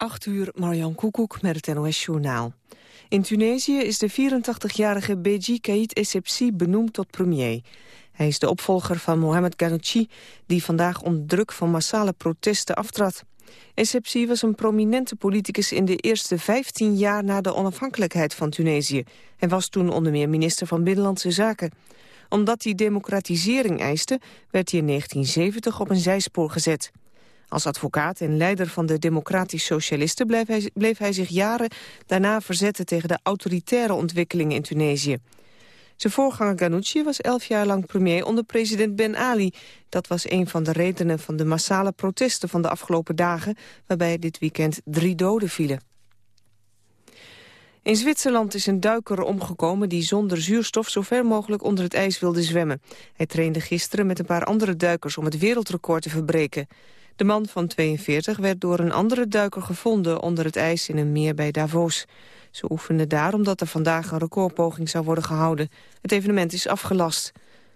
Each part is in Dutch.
8 uur, Marjan Koekoek met het NOS-journaal. In Tunesië is de 84-jarige Beji Kaït Essebsi benoemd tot premier. Hij is de opvolger van Mohamed Ghanouchi... die vandaag onder druk van massale protesten aftrad. Essebsi was een prominente politicus in de eerste 15 jaar... na de onafhankelijkheid van Tunesië. Hij was toen onder meer minister van Binnenlandse Zaken. Omdat hij democratisering eiste... werd hij in 1970 op een zijspoor gezet. Als advocaat en leider van de Democratisch Socialisten bleef hij, bleef hij zich jaren daarna verzetten tegen de autoritaire ontwikkelingen in Tunesië. Zijn voorganger Ghanouchi was elf jaar lang premier onder president Ben Ali. Dat was een van de redenen van de massale protesten van de afgelopen dagen... waarbij dit weekend drie doden vielen. In Zwitserland is een duiker omgekomen die zonder zuurstof zo ver mogelijk onder het ijs wilde zwemmen. Hij trainde gisteren met een paar andere duikers om het wereldrecord te verbreken. De man van 42 werd door een andere duiker gevonden onder het ijs in een meer bij Davos. Ze oefenden daar omdat er vandaag een recordpoging zou worden gehouden. Het evenement is afgelast.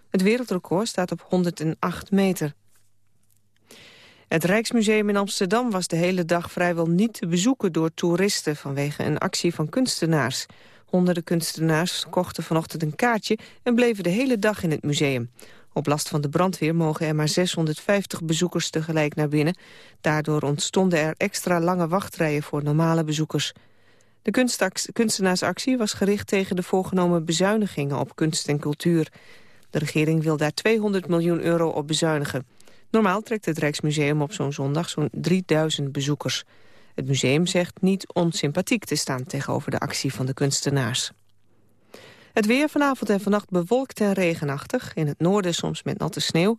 Het wereldrecord staat op 108 meter. Het Rijksmuseum in Amsterdam was de hele dag vrijwel niet te bezoeken door toeristen vanwege een actie van kunstenaars. Honderden kunstenaars kochten vanochtend een kaartje en bleven de hele dag in het museum. Op last van de brandweer mogen er maar 650 bezoekers tegelijk naar binnen. Daardoor ontstonden er extra lange wachtrijen voor normale bezoekers. De kunstenaarsactie was gericht tegen de voorgenomen bezuinigingen op kunst en cultuur. De regering wil daar 200 miljoen euro op bezuinigen. Normaal trekt het Rijksmuseum op zo'n zondag zo'n 3000 bezoekers. Het museum zegt niet onsympathiek te staan tegenover de actie van de kunstenaars. Het weer vanavond en vannacht bewolkt en regenachtig. In het noorden soms met natte sneeuw.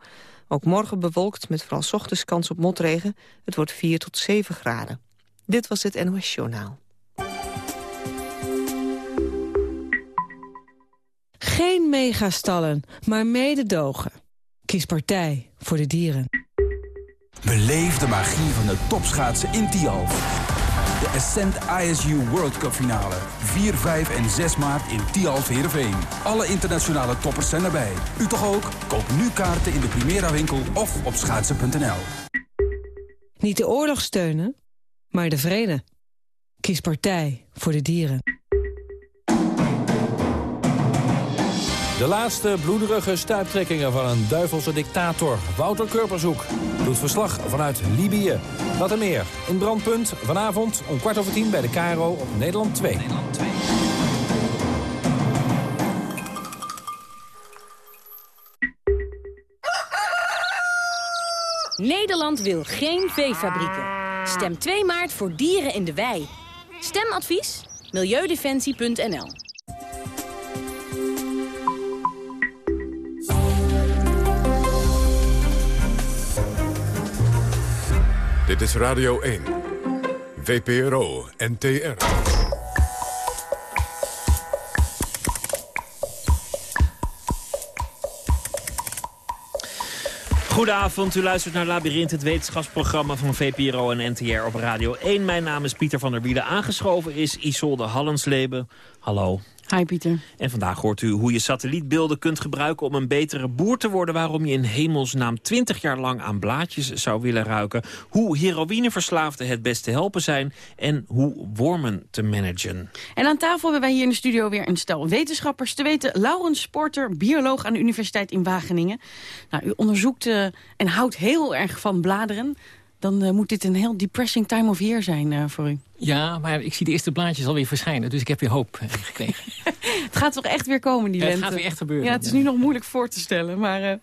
Ook morgen bewolkt met vooral ochtends kans op motregen. Het wordt 4 tot 7 graden. Dit was het NOS Journaal. Geen megastallen, maar mededogen. Kies partij voor de dieren. Beleef de magie van de topschaatsen in Tialf. De Ascent ISU World Cup finale. 4, 5 en 6 maart in Tialf Heerenveen. Alle internationale toppers zijn erbij. U toch ook? Koop nu kaarten in de Primera winkel of op schaatsen.nl. Niet de oorlog steunen, maar de vrede. Kies partij voor de dieren. De laatste bloederige stuiptrekkingen van een duivelse dictator, Wouter Kurpershoek, doet verslag vanuit Libië. Wat er meer in Brandpunt vanavond om kwart over tien bij de Caro op Nederland 2. Nederland 2. Nederland wil geen veefabrieken. Stem 2 maart voor dieren in de wei. Stemadvies? Milieudefensie.nl Dit is Radio 1. VPRO NTR. Goedenavond, u luistert naar Labyrinth, het wetenschapsprogramma van VPRO en NTR op Radio 1. Mijn naam is Pieter van der Wielen. Aangeschoven is Isolde Hallensleben. Hallo. Hi Pieter. En vandaag hoort u hoe je satellietbeelden kunt gebruiken om een betere boer te worden. Waarom je in hemelsnaam 20 jaar lang aan blaadjes zou willen ruiken. Hoe heroïneverslaafden het beste helpen zijn. En hoe wormen te managen. En aan tafel hebben wij hier in de studio weer een stel wetenschappers. Te weten Laurens Sporter, bioloog aan de Universiteit in Wageningen. Nou, u onderzoekt uh, en houdt heel erg van bladeren dan uh, moet dit een heel depressing time of year zijn uh, voor u. Ja, maar ik zie de eerste blaadjes alweer verschijnen. Dus ik heb weer hoop uh, gekregen. het gaat toch echt weer komen, die ja, lente? Het gaat weer echt gebeuren. Ja, het is nu nog moeilijk voor te stellen. Maar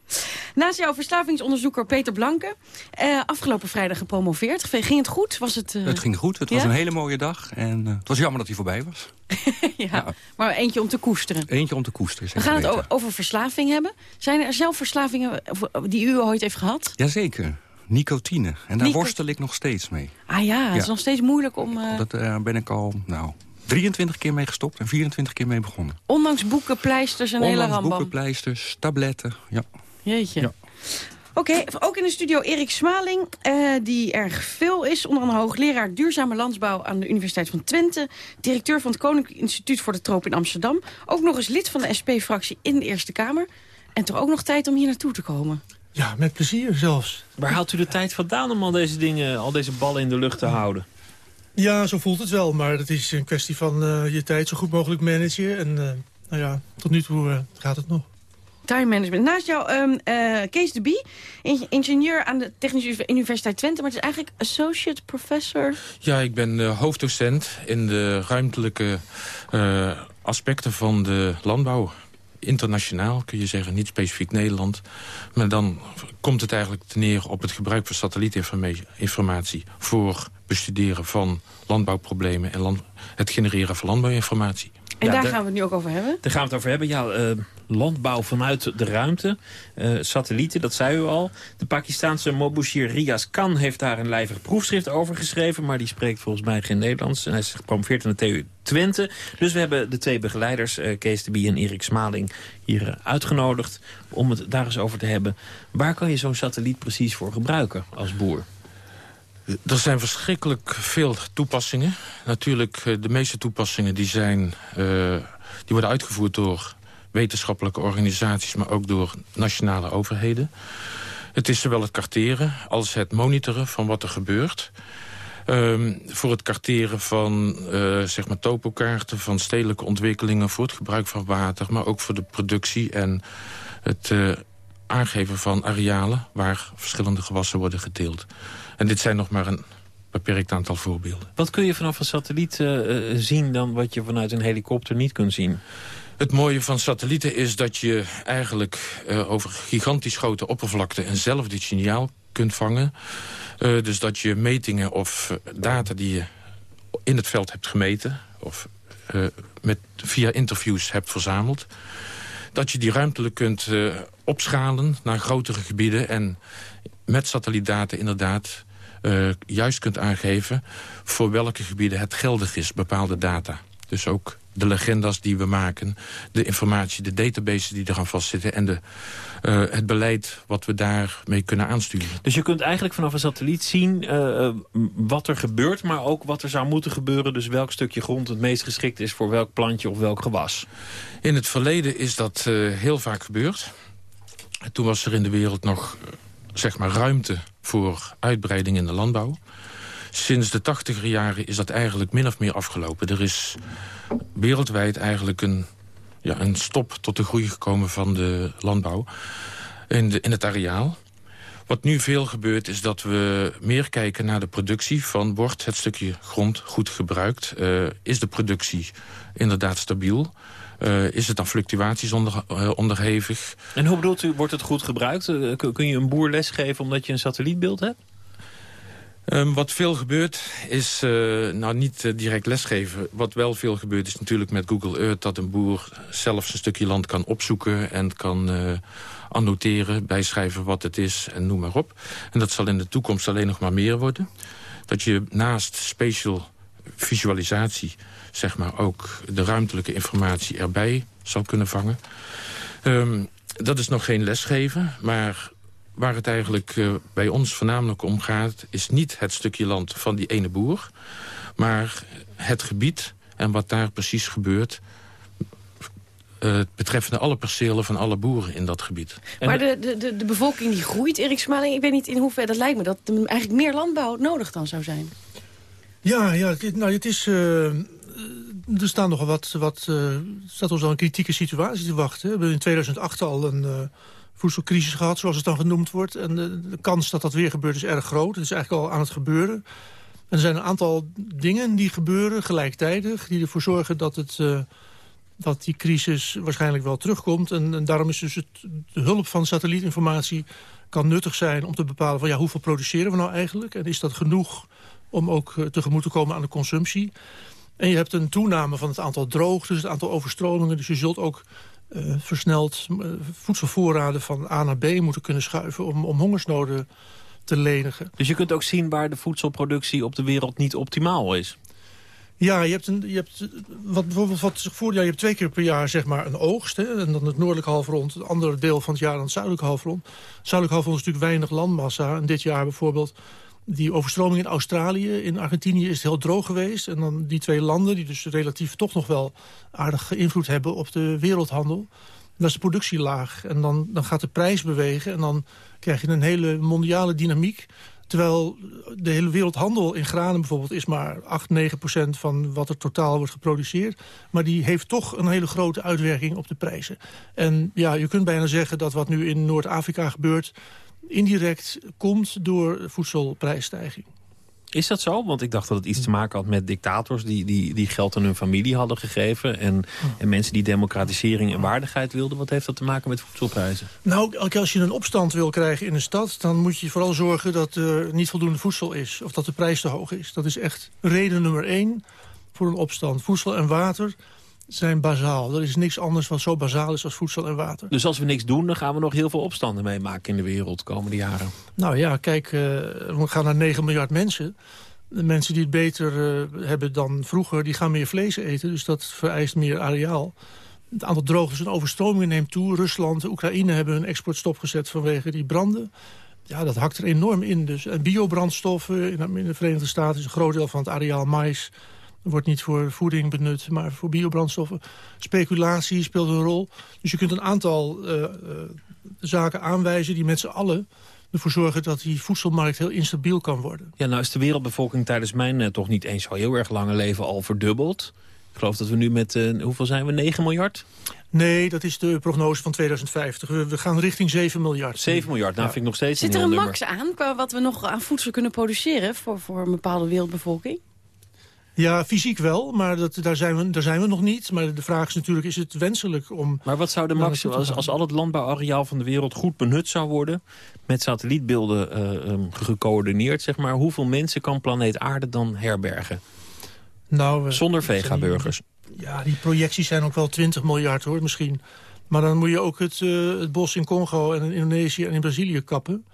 naast jouw verslavingsonderzoeker Peter Blanke... afgelopen vrijdag gepromoveerd. Ging het goed? Was het, het ging goed. Het was een hele mooie dag. En het was jammer dat hij voorbij was. ja, ja, maar eentje om te koesteren. Eentje om te koesteren. We gaan het over verslaving hebben. Zijn er zelf verslavingen die u ooit heeft gehad? Jazeker nicotine. En daar worstel ik nog steeds mee. Ah ja, het is nog steeds moeilijk om... Uh... Dat uh, ben ik al, nou, 23 keer mee gestopt en 24 keer mee begonnen. Ondanks boeken, pleisters en Ondanks hele rambam. boeken, pleisters, tabletten, ja. Jeetje. Ja. Oké, okay, ook in de studio Erik Smaling, uh, die erg veel is. Onder andere hoogleraar duurzame landbouw aan de Universiteit van Twente. Directeur van het Koninklijk Instituut voor de Troop in Amsterdam. Ook nog eens lid van de SP-fractie in de Eerste Kamer. En toch ook nog tijd om hier naartoe te komen. Ja, met plezier zelfs. Waar haalt u de tijd vandaan om al deze dingen, al deze ballen in de lucht te houden? Ja, zo voelt het wel. Maar het is een kwestie van uh, je tijd zo goed mogelijk managen. En uh, nou ja, tot nu toe uh, gaat het nog. Time management. Naast jou um, Kees de Bie, ingenieur aan de Technische Universiteit Twente. Maar het is eigenlijk associate professor. Ja, ik ben hoofddocent in de ruimtelijke aspecten van de landbouw internationaal, kun je zeggen, niet specifiek Nederland. Maar dan komt het eigenlijk neer op het gebruik van satellietinformatie... voor bestuderen van landbouwproblemen en het genereren van landbouwinformatie. En daar gaan we het nu ook over hebben? Daar gaan we het over hebben. Ja, uh, landbouw vanuit de ruimte. Uh, satellieten, dat zei u al. De Pakistanse Mobushir Riaz Khan heeft daar een lijvig proefschrift over geschreven. Maar die spreekt volgens mij geen Nederlands. En hij is gepromoveerd aan de TU Twente. Dus we hebben de twee begeleiders, uh, Kees de Bie en Erik Smaling, hier uitgenodigd. Om het daar eens over te hebben. Waar kan je zo'n satelliet precies voor gebruiken als boer? Er zijn verschrikkelijk veel toepassingen. Natuurlijk, eh, de meeste toepassingen die zijn, die worden uitgevoerd door wetenschappelijke organisaties... maar ook door nationale overheden. Het is zowel het karteren als het monitoren van wat er gebeurt. Um, voor het karteren van uh, zeg maar topokaarten, van stedelijke ontwikkelingen... voor het gebruik van water, maar ook voor de productie en het uh, aangeven van arealen... waar verschillende gewassen worden geteeld. En dit zijn nog maar een beperkt aantal voorbeelden. Wat kun je vanaf een satelliet uh, zien dan wat je vanuit een helikopter niet kunt zien? Het mooie van satellieten is dat je eigenlijk uh, over gigantisch grote oppervlakte... eenzelfde dit signaal kunt vangen. Uh, dus dat je metingen of data die je in het veld hebt gemeten... of met, via interviews hebt verzameld... dat je die ruimtelijk kunt opschalen naar grotere gebieden... en met satellietdata inderdaad juist kunt aangeven... voor welke gebieden het geldig is, bepaalde data. Dus ook de legendas die we maken, de informatie, de databases die eraan vastzitten... en de, uh, het beleid wat we daarmee kunnen aansturen. Dus je kunt eigenlijk vanaf een satelliet zien uh, wat er gebeurt... maar ook wat er zou moeten gebeuren. Dus welk stukje grond het meest geschikt is voor welk plantje of welk gewas. In het verleden is dat uh, heel vaak gebeurd. Toen was er in de wereld nog zeg maar, ruimte voor uitbreiding in de landbouw. Sinds de tachtiger jaren is dat eigenlijk min of meer afgelopen. Er is wereldwijd eigenlijk een, ja, een stop tot de groei gekomen van de landbouw in, de, in het areaal. Wat nu veel gebeurt is dat we meer kijken naar de productie van... wordt het stukje grond goed gebruikt? Uh, is de productie inderdaad stabiel? Uh, is het dan fluctuaties onder, uh, onderhevig? En hoe bedoelt u, wordt het goed gebruikt? Kun je een boer lesgeven omdat je een satellietbeeld hebt? Um, wat veel gebeurt is, nou niet direct lesgeven. Wat wel veel gebeurt is natuurlijk met Google Earth... dat een boer zelf een stukje land kan opzoeken en kan annoteren, bijschrijven wat het is en noem maar op. En dat zal in de toekomst alleen nog maar meer worden. Dat je naast spatial visualisatie zeg maar, ook de ruimtelijke informatie erbij zal kunnen vangen. Um, dat is nog geen lesgeven, maar waar het eigenlijk uh, bij ons voornamelijk om gaat... is niet het stukje land van die ene boer... maar het gebied en wat daar precies gebeurt... Uh, betreffende alle percelen van alle boeren in dat gebied. Maar de, de, de bevolking die groeit, Erik Smaling... ik weet niet in hoeverre dat lijkt me... dat er eigenlijk meer landbouw nodig dan zou zijn. Ja, ja nou, het is... Uh, er staan nog wat, wat uh, staat ons al een kritieke situatie te wachten. We hebben in 2008 al een uh, voedselcrisis gehad, zoals het dan genoemd wordt. En de, de, kans dat dat weer gebeurt is erg groot. Het is eigenlijk al aan het gebeuren. En er zijn een aantal dingen die gebeuren gelijktijdig... die ervoor zorgen dat, het, uh, dat die crisis waarschijnlijk wel terugkomt. En, en daarom is dus het, de hulp van satellietinformatie kan nuttig zijn... om te bepalen van ja, hoeveel produceren we nou eigenlijk? En is dat genoeg om ook tegemoet te komen aan de consumptie? En je hebt een toename van het aantal droogtes, het aantal overstromingen. Dus je zult ook uh, versneld uh, voedselvoorraden van A naar B moeten kunnen schuiven... om, om hongersnoden te lenigen. Dus je kunt ook zien waar de voedselproductie op de wereld niet optimaal is? Ja, je hebt, een, je hebt wat bijvoorbeeld wat zich voor, ja, je hebt twee keer per jaar zeg maar een oogst. Hè, en dan het noordelijke halfrond, het andere deel van het jaar dan het zuidelijke halfrond. Het zuidelijke halfrond is natuurlijk weinig landmassa. En dit jaar bijvoorbeeld die overstroming in Australië, in Argentinië is het heel droog geweest. En dan die twee landen, die dus relatief toch nog wel aardig invloed hebben op de wereldhandel. Dan is de productie laag en dan, dan gaat de prijs bewegen. En dan krijg je een hele mondiale dynamiek. Terwijl de hele wereldhandel in granen bijvoorbeeld... is maar 8, 9 procent van wat er totaal wordt geproduceerd. Maar die heeft toch een hele grote uitwerking op de prijzen. En ja, je kunt bijna zeggen dat wat nu in Noord-Afrika gebeurt... indirect komt door voedselprijsstijging. Is dat zo? Want ik dacht dat het iets te maken had met dictators... die, die, die geld aan hun familie hadden gegeven... En, en mensen die democratisering en waardigheid wilden. Wat heeft dat te maken met voedselprijzen? Nou, als je een opstand wil krijgen in een stad... dan moet je vooral zorgen dat er niet voldoende voedsel is. Of dat de prijs te hoog is. Dat is echt reden nummer één voor een opstand. Voedsel en water zijn bazaal. Er is niks anders wat zo bazaal is als voedsel en water. Dus als we niks doen, dan gaan we nog heel veel opstanden meemaken in de wereld de komende jaren? Nou ja, kijk, uh, we gaan naar 9 miljard mensen. De mensen die het beter uh, hebben dan vroeger, die gaan meer vlees eten. Dus dat vereist meer areaal. Het aantal droogtes en overstromingen neemt toe. Rusland en Oekraïne hebben hun export stopgezet vanwege die branden. Ja, dat hakt er enorm in. Dus, en biobrandstoffen in de Verenigde Staten is een groot deel van het areaal mais wordt niet voor voeding benut, maar voor biobrandstoffen. Speculatie speelt een rol. Dus je kunt een aantal uh, uh, zaken aanwijzen die met z'n allen ervoor zorgen dat die voedselmarkt heel instabiel kan worden. Ja, nou is de wereldbevolking tijdens mijn uh, toch niet eens zo heel erg lange leven al verdubbeld. Ik geloof dat we nu met, hoeveel zijn we, 9 miljard? Nee, dat is de prognose van 2050. We, we gaan richting 7 miljard. 7 miljard, nou ja. vind ik nog steeds Zit een er een nummer. max aan qua wat we nog aan voedsel kunnen produceren voor, voor een bepaalde wereldbevolking? Ja, fysiek wel, maar dat, daar, zijn we, daar zijn we nog niet. Maar de vraag is natuurlijk, is het wenselijk om... Maar wat zou de max, als, als al het landbouwareaal van de wereld goed benut zou worden... met satellietbeelden uh, um, gecoördineerd, zeg maar... hoeveel mensen kan planeet aarde dan herbergen? Nou, Zonder vegaburgers. Ja, die projecties zijn ook wel 20 miljard, hoor, misschien. Maar dan moet je ook het, uh, het bos in Congo en in Indonesië en in Brazilië kappen.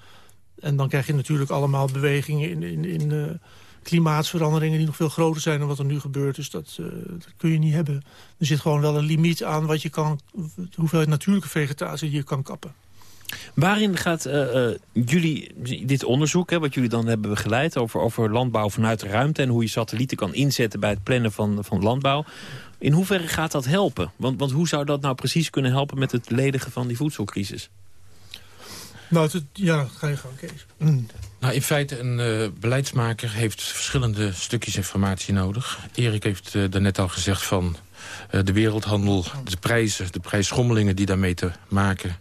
En dan krijg je natuurlijk allemaal bewegingen in... in, in klimaatsveranderingen die nog veel groter zijn dan wat er nu gebeurt. Dus dat, uh, dat, kun je niet hebben. Er zit gewoon wel een limiet aan wat je kan, hoeveel natuurlijke vegetatie je kan kappen. Waarin gaat uh, uh, jullie dit onderzoek, hè, wat jullie dan hebben begeleid... Over, over landbouw vanuit de ruimte en hoe je satellieten kan inzetten... bij het plannen van, van landbouw... In hoeverre gaat dat helpen? Want, want hoe zou dat nou precies kunnen helpen met het ledigen van die voedselcrisis? Nou, het, ja, ga je gang, Kees. Mm. Nou, in feite, een uh, beleidsmaker heeft verschillende stukjes informatie nodig. Erik heeft uh, daarnet al gezegd van uh, de wereldhandel, de prijzen, de prijsschommelingen die daarmee te maken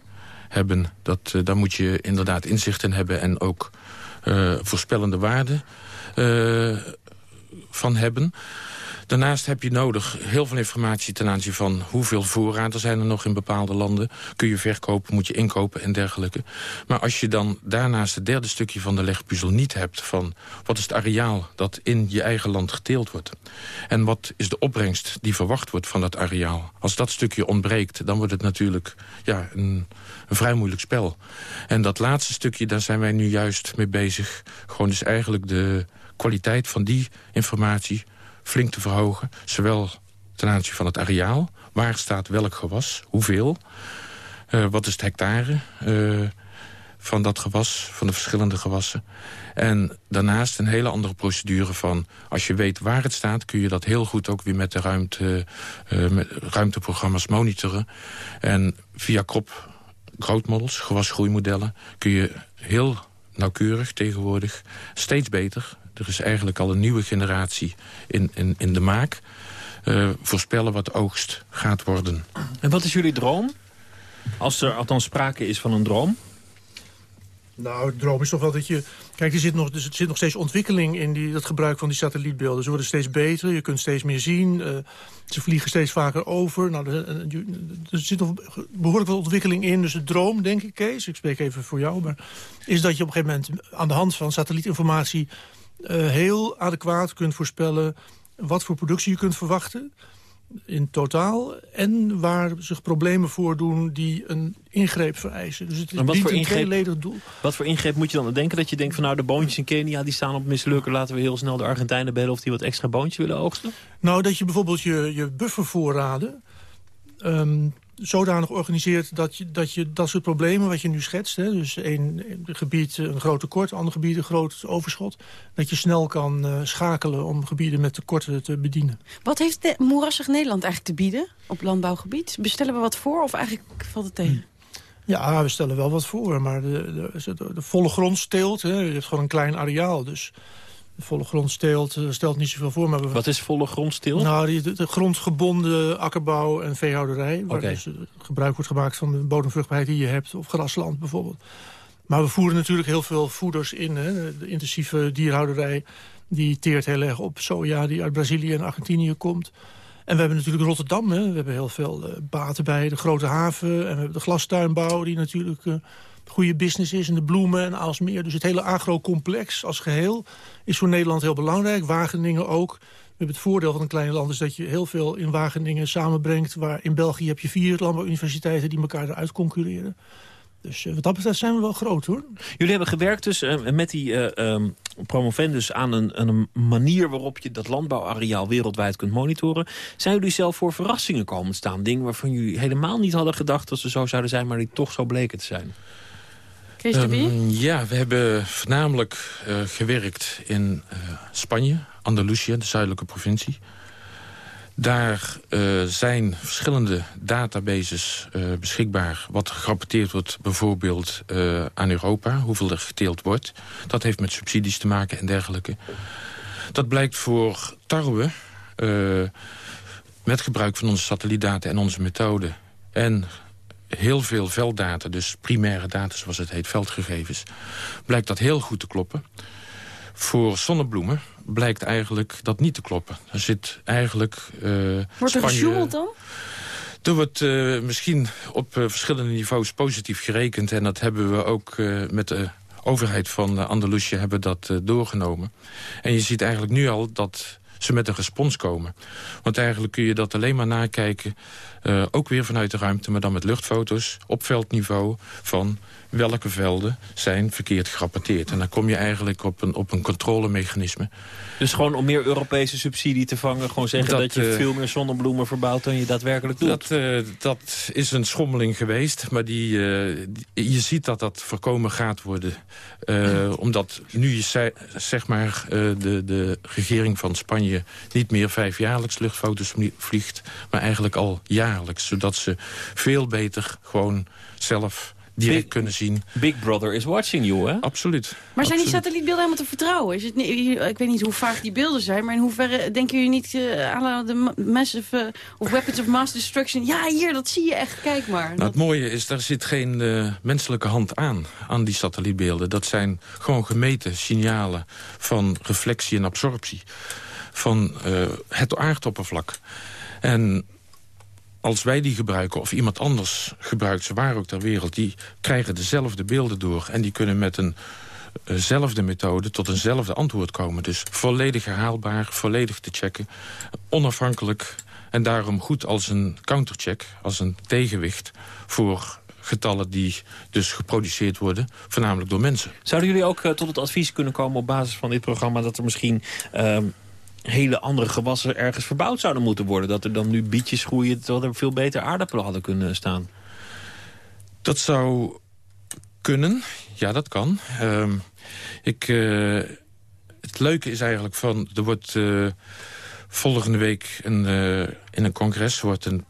hebben. Dat, daar moet je inderdaad inzicht in hebben en ook voorspellende waarden van hebben. Daarnaast heb je nodig heel veel informatie ten aanzien van hoeveel voorraden zijn er nog in bepaalde landen. Kun je verkopen, moet je inkopen en dergelijke. Maar als je dan daarnaast het derde stukje van de legpuzzel niet hebt van wat is het areaal dat in je eigen land geteeld wordt. En wat is de opbrengst die verwacht wordt van dat areaal. Als dat stukje ontbreekt, dan wordt het natuurlijk ja, een, een vrij moeilijk spel. En dat laatste stukje, daar zijn wij nu juist mee bezig. Gewoon dus eigenlijk de kwaliteit van die informatie flink te verhogen. Zowel ten aanzien van het areaal. Waar staat welk gewas? Hoeveel? Uh, wat is het hectare uh, van dat gewas, van de verschillende gewassen? En daarnaast een hele andere procedure van... als je weet waar het staat, kun je dat heel goed ook weer met de ruimte, uh, met ruimteprogramma's monitoren. En via krop grootmodels, gewasgroeimodellen... kun je heel nauwkeurig tegenwoordig steeds beter er is eigenlijk al een nieuwe generatie in, in, in de maak. Uh, voorspellen wat oogst gaat worden. En wat is jullie droom? Als er althans sprake is van een droom? Nou, de droom is toch wel dat je... Kijk, er zit nog, er zit nog steeds ontwikkeling in die, dat gebruik van die satellietbeelden. Ze worden steeds beter, je kunt steeds meer zien. Uh, ze vliegen steeds vaker over. Nou, er, er zit nog behoorlijk veel ontwikkeling in. Dus de droom, denk ik, Kees, ik spreek even voor jou... maar is dat je op een gegeven moment aan de hand van satellietinformatie... Uh, heel adequaat kunt voorspellen wat voor productie je kunt verwachten in totaal. En waar zich problemen voordoen die een ingreep vereisen. Dus het is wat voor een ingreep, doel. Wat voor ingreep moet je dan denken? Dat je denkt van nou de boontjes in Kenia die staan op mislukken. Laten we heel snel de Argentijnen bellen of die wat extra boontjes willen oogsten? Nou dat je bijvoorbeeld je, je buffervoorraden... Um, zodanig organiseert dat je, dat je dat soort problemen wat je nu schetst... Hè, dus een, een gebied een groot tekort, ander gebied een groot overschot... dat je snel kan uh, schakelen om gebieden met tekorten te bedienen. Wat heeft de moerassig Nederland eigenlijk te bieden op landbouwgebied? Bestellen we wat voor of eigenlijk valt het tegen? Ja, we stellen wel wat voor, maar de, de, de volle grondsteelt, hè, je hebt gewoon een klein areaal, dus volle grondsteelt uh, stelt niet zoveel voor. Maar we, Wat is volle grondsteelt? Nou, die, de, de, grondgebonden akkerbouw en veehouderij, waar dus eh, gebruik wordt gemaakt van de bodemvruchtbaarheid die je hebt, of grasland bijvoorbeeld. Maar we voeren natuurlijk heel veel voeders in, hè. de intensieve dierhouderij, die teert heel erg op soja die uit Brazilië en Argentinië komt. En we hebben natuurlijk Rotterdam. Hè. We hebben heel veel uh, baten bij de grote haven. En we hebben de glastuinbouw die natuurlijk uh, goede business is. En de bloemen en Aalsmeer. Dus het hele agrocomplex als geheel is voor Nederland heel belangrijk. Wageningen ook. We hebben het voordeel van een klein land is dat je heel veel in Wageningen samenbrengt. Waar in België heb je vier landbouwuniversiteiten die elkaar eruit concurreren. Dus uh, wat dat betreft zijn we wel groot, hoor. Jullie hebben gewerkt dus uh, met die uh, um, promovendus aan een, aan een, manier waarop je dat landbouwareaal wereldwijd kunt monitoren. Zijn jullie zelf voor verrassingen komen staan? Dingen waarvan jullie helemaal niet hadden gedacht dat ze zo zouden zijn, maar die toch zo bleken te zijn? Um, ja, we hebben voornamelijk gewerkt in Spanje, Andalusië, de zuidelijke provincie. Daar uh, zijn verschillende databases beschikbaar... wat gerapporteerd wordt bijvoorbeeld aan Europa, hoeveel er geteeld wordt. Dat heeft met subsidies te maken en dergelijke. Dat blijkt voor tarwe, met gebruik van onze satellietdata en onze methode... en heel veel velddata, dus primaire data zoals het heet, veldgegevens... blijkt dat heel goed te kloppen. Voor zonnebloemen blijkt eigenlijk dat niet te kloppen. Er zit eigenlijk... Uh, wordt er gesjoemeld dan? Er wordt uh, misschien op uh, verschillende niveaus positief gerekend. En dat hebben we ook met de overheid van Andalusië hebben dat doorgenomen. En je ziet eigenlijk nu al dat ze met een respons komen. Want eigenlijk kun je dat alleen maar nakijken... ook weer vanuit de ruimte, maar dan met luchtfoto's... op veldniveau van welke velden zijn verkeerd gerapporteerd. En dan kom je eigenlijk op een, op een controlemechanisme. Dus gewoon om meer Europese subsidie te vangen... gewoon zeggen dat, dat je uh, veel meer zonnebloemen verbouwt dan je daadwerkelijk doet? Dat, uh, dat is een schommeling geweest, maar die, uh, die, je ziet dat dat voorkomen gaat worden. omdat nu je zeg maar, de, de regering van Spanje niet meer vijfjaarlijks luchtfoto's vliegt... maar eigenlijk al zodat ze veel beter gewoon zelf direct Big, kunnen zien. Big Brother is watching you, hè? Absoluut. Maar zijn die satellietbeelden helemaal te vertrouwen? Is het niet, ik weet niet hoe vaak die beelden zijn, maar in hoeverre denken jullie niet uh, aan de massive uh, of weapons of mass destruction? Ja, hier, dat zie je echt. Kijk maar. Nou, dat... Het mooie is, daar zit geen uh, menselijke hand aan, aan die satellietbeelden. Dat zijn gewoon gemeten signalen van reflectie en absorptie van het aardoppervlak. En als wij die gebruiken of iemand anders gebruikt... ze waar ook ter wereld, die krijgen dezelfde beelden door... en die kunnen met eenzelfde methode tot eenzelfde antwoord komen. Dus volledig herhaalbaar, volledig te checken, onafhankelijk... en daarom goed als een countercheck, als een tegenwicht... voor getallen die dus geproduceerd worden, voornamelijk door mensen. Zouden jullie ook uh, tot het advies kunnen komen op basis van dit programma... dat er misschien... Uh hele andere gewassen ergens verbouwd zouden moeten worden. Dat er dan nu bietjes groeien, terwijl er veel beter aardappelen hadden kunnen staan. Dat zou kunnen. Ja, dat kan. Uh, ik, uh, het leuke is eigenlijk van... er wordt uh, volgende week een, uh, in een congres wordt een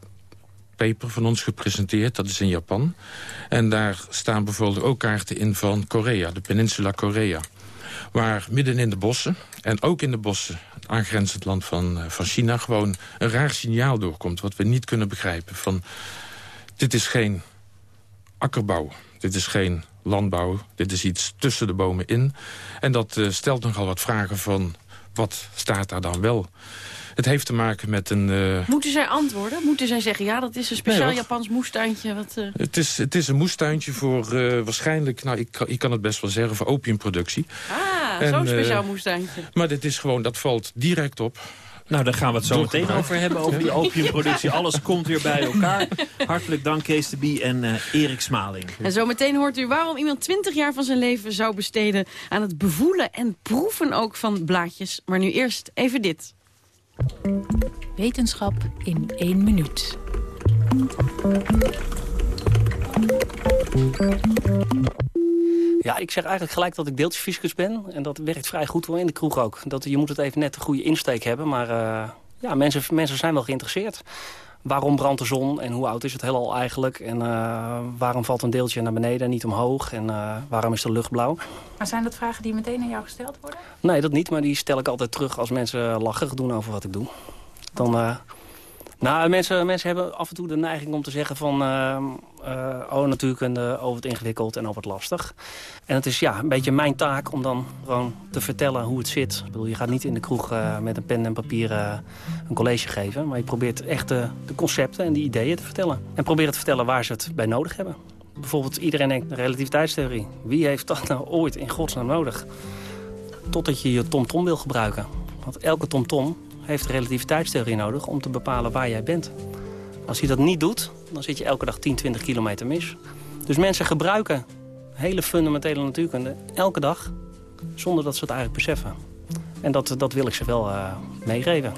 paper van ons gepresenteerd. Dat is in Japan. En daar staan bijvoorbeeld ook kaarten in van Korea, de peninsula Korea waar midden in de bossen, en ook in de bossen... aangrenzend land van, van China... gewoon een raar signaal doorkomt... wat we niet kunnen begrijpen. Van, dit is geen akkerbouw, dit is geen landbouw... dit is iets tussen de bomen in. En dat uh, stelt nogal wat vragen van... wat staat daar dan wel? Het heeft te maken met een... Uh... Moeten zij antwoorden? Moeten zij zeggen, ja, dat is een speciaal nee, Japans moestuintje? Wat, uh... het, is, het is een moestuintje voor uh, waarschijnlijk... nou, ik, ik kan het best wel zeggen, voor opiumproductie. Ah, zo'n speciaal moestuintje. Maar dit is gewoon, dat valt direct op. Nou, daar gaan we het zo meteen over hebben, over die opiumproductie. Alles komt weer bij elkaar. Hartelijk dank, Kees de Bie en uh, Erik Smaling. En zometeen hoort u waarom iemand 20 jaar van zijn leven zou besteden... aan het bevoelen en proeven ook van blaadjes. Maar nu eerst even dit. Wetenschap in één minuut. Ja, ik zeg eigenlijk gelijk dat ik deeltjesfysicus ben. En dat werkt vrij goed wel in de kroeg ook. Dat, je moet het even net de goede insteek hebben. Maar uh, ja, mensen, mensen zijn wel geïnteresseerd. Waarom brandt de zon en hoe oud is het heelal eigenlijk? En waarom valt een deeltje naar beneden en niet omhoog? En waarom is de lucht blauw? Maar zijn dat vragen die meteen aan jou gesteld worden? Nee, dat niet, maar die stel ik altijd terug als mensen lachig doen over wat ik doe. Dan, nou, mensen, mensen hebben af en toe de neiging om te zeggen van... Uh, uh, oh, natuurkunde, over het ingewikkeld en over het lastig. En het is ja, een beetje mijn taak om dan gewoon te vertellen hoe het zit. Ik bedoel, je gaat niet in de kroeg uh, met een pen en papier een college geven... maar je probeert echt de, de concepten en die ideeën te vertellen. En probeert te vertellen waar ze het bij nodig hebben. Bijvoorbeeld, iedereen denkt de relativiteitstheorie. Wie heeft dat nou ooit in godsnaam nodig? Totdat je je TomTom -tom wil gebruiken. Want elke TomTom -tom heeft relativiteitstheorie nodig om te bepalen waar jij bent. Als je dat niet doet, dan zit je elke dag 10, 20 kilometer mis. Dus mensen gebruiken hele fundamentele natuurkunde elke dag... zonder dat ze het eigenlijk beseffen. En dat, dat wil ik ze wel uh, meegeven.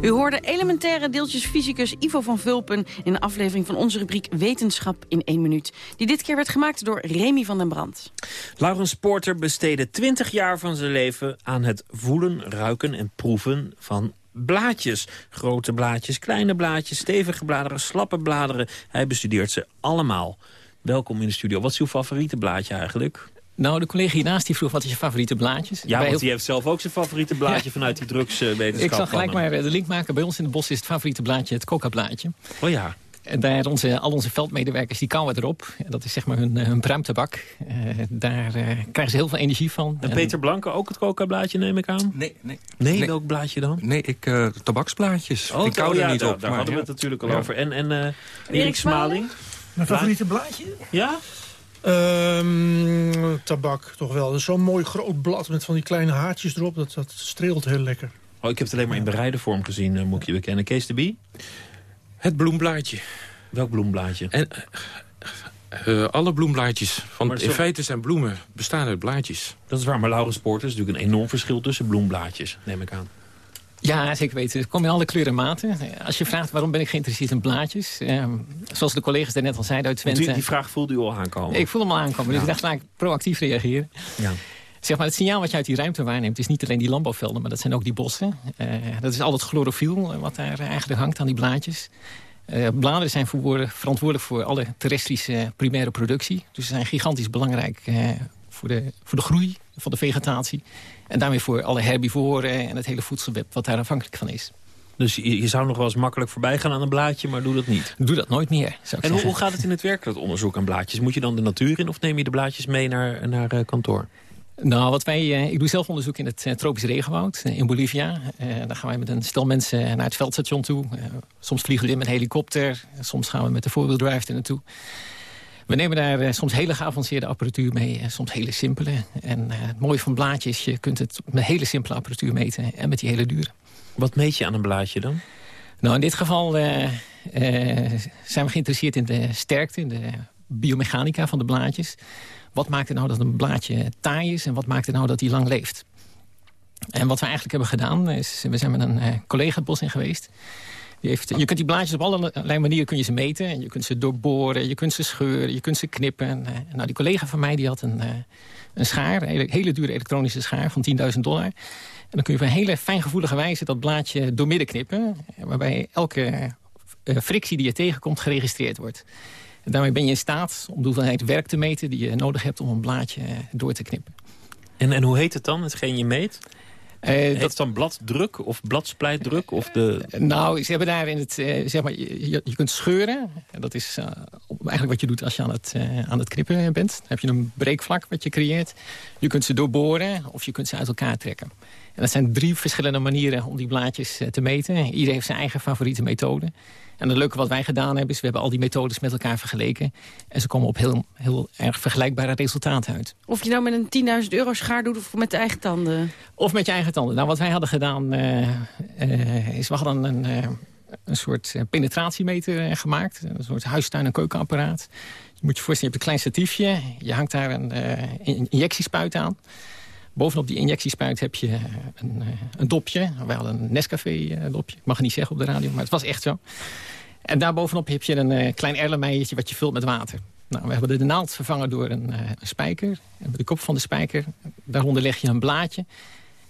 U hoorde elementaire deeltjesfysicus Ivo van Vulpen... in een aflevering van onze rubriek Wetenschap in 1 minuut. Die dit keer werd gemaakt door Remy van den Brand. Laurens Porter besteedde 20 jaar van zijn leven... aan het voelen, ruiken en proeven van blaadjes. Grote blaadjes, kleine blaadjes, stevige bladeren, slappe bladeren. Hij bestudeert ze allemaal. Welkom in de studio. Wat is uw favoriete blaadje eigenlijk? Nou, de collega hiernaast die vroeg wat is je favoriete blaadjes. Ja, want die heeft zelf ook zijn favoriete blaadje vanuit die drugswetenschap. Ik zal gelijk maar de link maken. Bij ons in het bos is het favoriete blaadje het coca-blaadje. Oh ja. En daar onze, al onze veldmedewerkers die kauwen erop. Dat is zeg maar hun, hun pruimtabak. Uh, daar uh, krijgen ze heel veel energie van. En, Peter Blanke ook het coca-blaadje neem ik aan? Nee, nee. Nee, nee. welk blaadje dan? Nee, ik uh, tabaksblaadjes. Oh, ik kou oh, er niet daar, op. Daar maar, hadden we het natuurlijk al over. En, en Erik Smaling? Mijn favoriete blaadje? Ja? Um, tabak, toch wel. Zo'n mooi groot blad met van die kleine haartjes erop. Dat, dat streelt heel lekker. Oh, ik heb het alleen maar in bereide vorm gezien, uh, moet ik je bekennen. Kees de Bie? Het bloemblaadje. Welk bloemblaadje? En, uh, alle bloemblaadjes. Want in feite zijn bloemen bestaan uit blaadjes. Dat is waar, maar Laurens Poorter is natuurlijk een enorm verschil tussen bloemblaadjes, neem ik aan. Ja, zeker weten. Het komt in alle kleuren en maten. Als je vraagt waarom ben ik geïnteresseerd in blaadjes... Eh, zoals de collega's net al zeiden uit Twente... Die, die, vraag voelde u al aankomen? Ik voel hem al aankomen, dus ik dacht, laat ik proactief reageren. Ja. Zeg maar, het signaal wat je uit die ruimte waarneemt... is niet alleen die landbouwvelden, maar dat zijn ook die bossen. Uh, dat is al het chlorofiel wat daar eigenlijk hangt aan die blaadjes. Uh, bladeren zijn verantwoordelijk voor alle terrestrische primaire productie. Dus ze zijn gigantisch belangrijk uh, voor, de, voor de groei van de vegetatie. En daarmee voor alle herbivoren en het hele voedselweb wat daar afhankelijk van is. Dus je, je, zou nog wel eens makkelijk voorbij gaan aan een blaadje, maar doe dat niet? Doe dat nooit meer, zou ik En hoe, hoe, gaat het in het werk, dat onderzoek aan blaadjes? Moet je dan de natuur in of neem je de blaadjes mee naar, naar uh, kantoor? Nou, wat wij, uh, ik doe zelf onderzoek in het uh, tropisch regenwoud in Bolivia. daar gaan wij met een stel mensen naar het veldstation toe. soms vliegen we in met een helikopter. Soms gaan we met de er naartoe. We nemen daar soms hele geavanceerde apparatuur mee, soms hele simpele. En het mooie van blaadjes, je kunt het met hele simpele apparatuur meten en met die hele dure. Wat meet je aan een blaadje dan? Nou, in dit geval uh, zijn we geïnteresseerd in de sterkte, in de biomechanica van de blaadjes. Wat maakt het nou dat een blaadje taai is en wat maakt het nou dat hij lang leeft? En wat we eigenlijk hebben gedaan, is we zijn met een collega het bos in geweest. Die heeft, je kunt die blaadjes op allerlei manieren kun je ze meten. En je kunt ze doorboren, je kunt ze scheuren, je kunt ze knippen. En, uh, nou, die collega van mij die had een, uh, een schaar, een hele, hele, dure elektronische schaar van 10.000 dollar. En dan kun je op een hele fijngevoelige wijze dat blaadje doormidden knippen. Waarbij elke frictie die je tegenkomt geregistreerd wordt. En daarmee ben je in staat om de hoeveelheid werk te meten... die je nodig hebt om een blaadje door te knippen. En, en hoe heet het dan, hetgeen je meet? Uh, Heet dat dan bladdruk of bladsplijtdruk? Of de... nou, ze hebben daar in het, uh, zeg maar, je, je, kunt scheuren. Dat is eigenlijk wat je doet als je aan het, aan het knippen bent. Dan heb je een breekvlak wat je creëert. Je kunt ze doorboren of je kunt ze uit elkaar trekken. En dat zijn drie verschillende manieren om die blaadjes te meten. Iedereen heeft zijn eigen favoriete methode. En het leuke wat wij gedaan hebben is, we hebben al die methodes met elkaar vergeleken. En ze komen op heel, heel erg vergelijkbare resultaten uit. Of je nou met een 10.000 euro schaar doet of met de eigen tanden? Of met je eigen tanden. Nou, wat wij hadden gedaan uh, uh, is, we hadden een, uh, een soort penetratiemeter gemaakt. Een soort huistuin- en keukenapparaat. Je moet je voorstellen, je hebt een klein statiefje. Je hangt daar een, een injectiespuit aan. Bovenop die injectiespuit heb je een, een dopje. Hadden een Nescafé-dopje. Ik mag het niet zeggen op de radio, maar het was echt zo. En daarbovenop heb je een klein erlenmeiertje wat je vult met water. Nou, we hebben de naald vervangen door een, spijker. En de kop van de spijker, daaronder leg je een blaadje.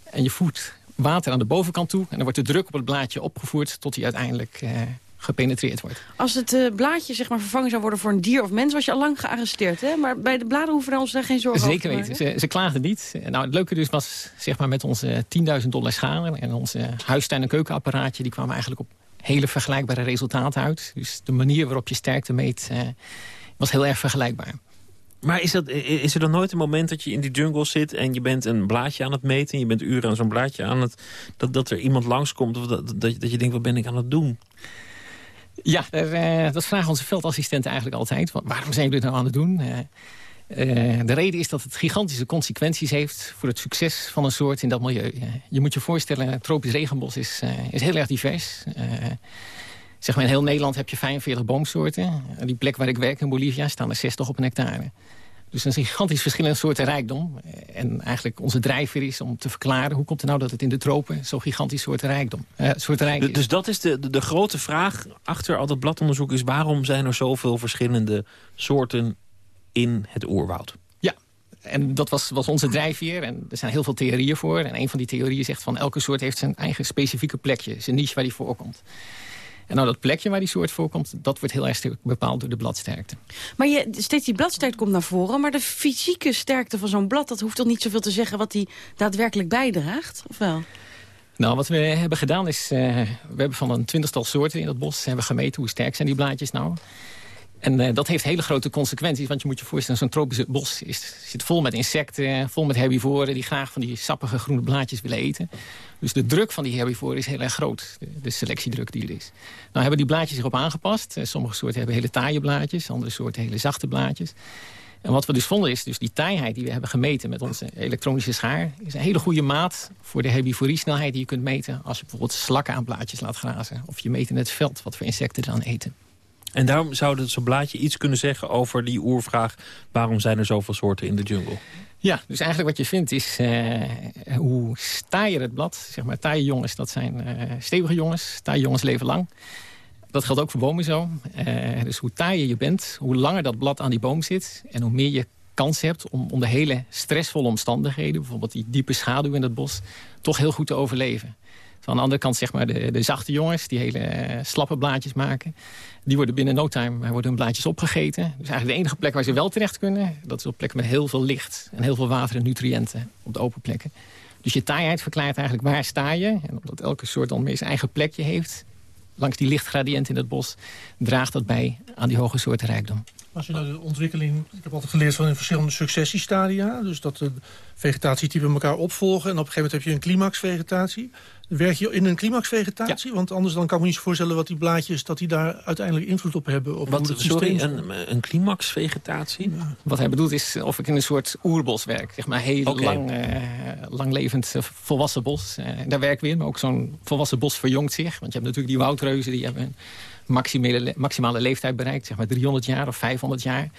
En je voert water aan de bovenkant toe. En dan wordt de druk op het blaadje opgevoerd tot hij uiteindelijk uh, gepenetreerd wordt. Als het uh, blaadje zeg maar, vervangen zou worden voor een dier of mens... was je al lang gearresteerd, hè? Maar bij de bladen hoeven we ons daar geen zorgen Zeker over te weten. Ze, ze klaagden niet. Nou, het leuke dus was zeg maar, met onze 10.000 dollar schalen... en onze huistuin- en keukenapparaatje... die kwamen eigenlijk op hele vergelijkbare resultaten uit. Dus de manier waarop je sterkte meet uh, was heel erg vergelijkbaar. Maar is, dat, is er dan nooit een moment dat je in die jungle zit... en je bent een blaadje aan het meten... en je bent uren aan zo'n blaadje aan het... Dat, dat er iemand langskomt of dat, dat, dat je denkt, wat ben ik aan het doen? Ja, uh, dat vragen onze veldassistenten eigenlijk altijd. Waarom zijn jullie dit nou aan het doen? Uh, uh, de reden is dat het gigantische consequenties heeft... voor het succes van een soort in dat milieu. je moet je voorstellen, het tropisch regenbos is, is heel erg divers... Zeg maar in heel Nederland heb je 45 boomsoorten. Die plek waar ik werk in Bolivia staan er 60 op een hectare. Dus een gigantisch verschillende soorten rijkdom. En eigenlijk onze drijfveer is om te verklaren... hoe komt het nou dat het in de tropen zo gigantisch soorten rijkdom, uh, soorten rijk is. Dus dat is de, de, de, grote vraag achter al dat bladonderzoek... is waarom zijn er zoveel verschillende soorten in het oerwoud? Ja, en dat was, was onze drijfveer. En er zijn heel veel theorieën voor. En een van die theorieën zegt van elke soort heeft zijn eigen specifieke plekje. Zijn niche waar die voorkomt. En nou dat plekje waar die soort voorkomt, dat wordt heel erg bepaald door de bladsterkte. Maar je, steeds die bladsterkte komt naar voren, maar de fysieke sterkte van zo'n blad, dat hoeft toch niet zoveel te zeggen wat die daadwerkelijk bijdraagt, of wel? Nou, wat we hebben gedaan is, uh, we hebben van een twintigtal soorten in het bos hebben gemeten hoe sterk zijn die blaadjes nou. En uh, dat heeft hele grote consequenties. Want je moet je voorstellen, zo'n tropische bos is, zit vol met insecten... vol met herbivoren die graag van die sappige groene blaadjes willen eten. Dus de druk van die herbivoren is heel erg groot. De, selectiedruk die er is. Nou hebben die blaadjes zich op aangepast. Uh, sommige soorten hebben hele taaie blaadjes. Andere soorten hele zachte blaadjes. En wat we dus vonden is, dus die taaiheid die we hebben gemeten met onze elektronische schaar... is een hele goede maat voor de herbivorie-snelheid die je kunt meten... als je bijvoorbeeld slakken aan blaadjes laat grazen. Of je meet in het veld wat voor insecten dan eten. En daarom zou zo'n blaadje iets kunnen zeggen over die oervraag... waarom zijn er zoveel soorten in de jungle? Ja, dus eigenlijk wat je vindt is uh, hoe taaier het blad. Zeg maar, taaie jongens, dat zijn uh, stevige jongens. Taaie jongens leven lang. Dat geldt ook voor bomen zo. Uh, dus hoe taaier je bent, hoe langer dat blad aan die boom zit... en hoe meer je kans hebt om onder hele stressvolle omstandigheden... bijvoorbeeld die diepe schaduw in het bos, toch heel goed te overleven. Van de andere kant zeg maar de, de zachte jongens die hele uh, slappe blaadjes maken. Die worden binnen no time worden hun blaadjes opgegeten. Dus eigenlijk de enige plek waar ze wel terecht kunnen... dat is op plekken met heel veel licht en heel veel water en nutriënten op de open plekken. Dus je taaiheid verklaart eigenlijk waar sta je. En omdat elke soort dan meer zijn eigen plekje heeft... langs die lichtgradient in het bos... draagt dat bij aan die hoge soorten rijkdom. Als je nou de ontwikkeling, ik heb altijd geleerd van in verschillende successiestadia. Dus dat de vegetatietypen elkaar opvolgen. En op een gegeven moment heb je een climaxvegetatie. Werk je in een climaxvegetatie? Ja. Want anders dan kan ik me niet voorstellen wat die blaadjes... dat die daar uiteindelijk invloed op hebben. Op wat, sorry, een, een climaxvegetatie? Ja. Wat hij bedoelt is of ik in een soort oerbos werk. Zeg maar heel okay. lang, uh, langlevend uh, volwassen bos. Uh, daar werken we in. Maar ook zo'n volwassen bos verjongt zich. Want je hebt natuurlijk die woudreuzen die hebben een maximale, maximale leeftijd bereikt. Zeg maar 300 jaar of 500 jaar.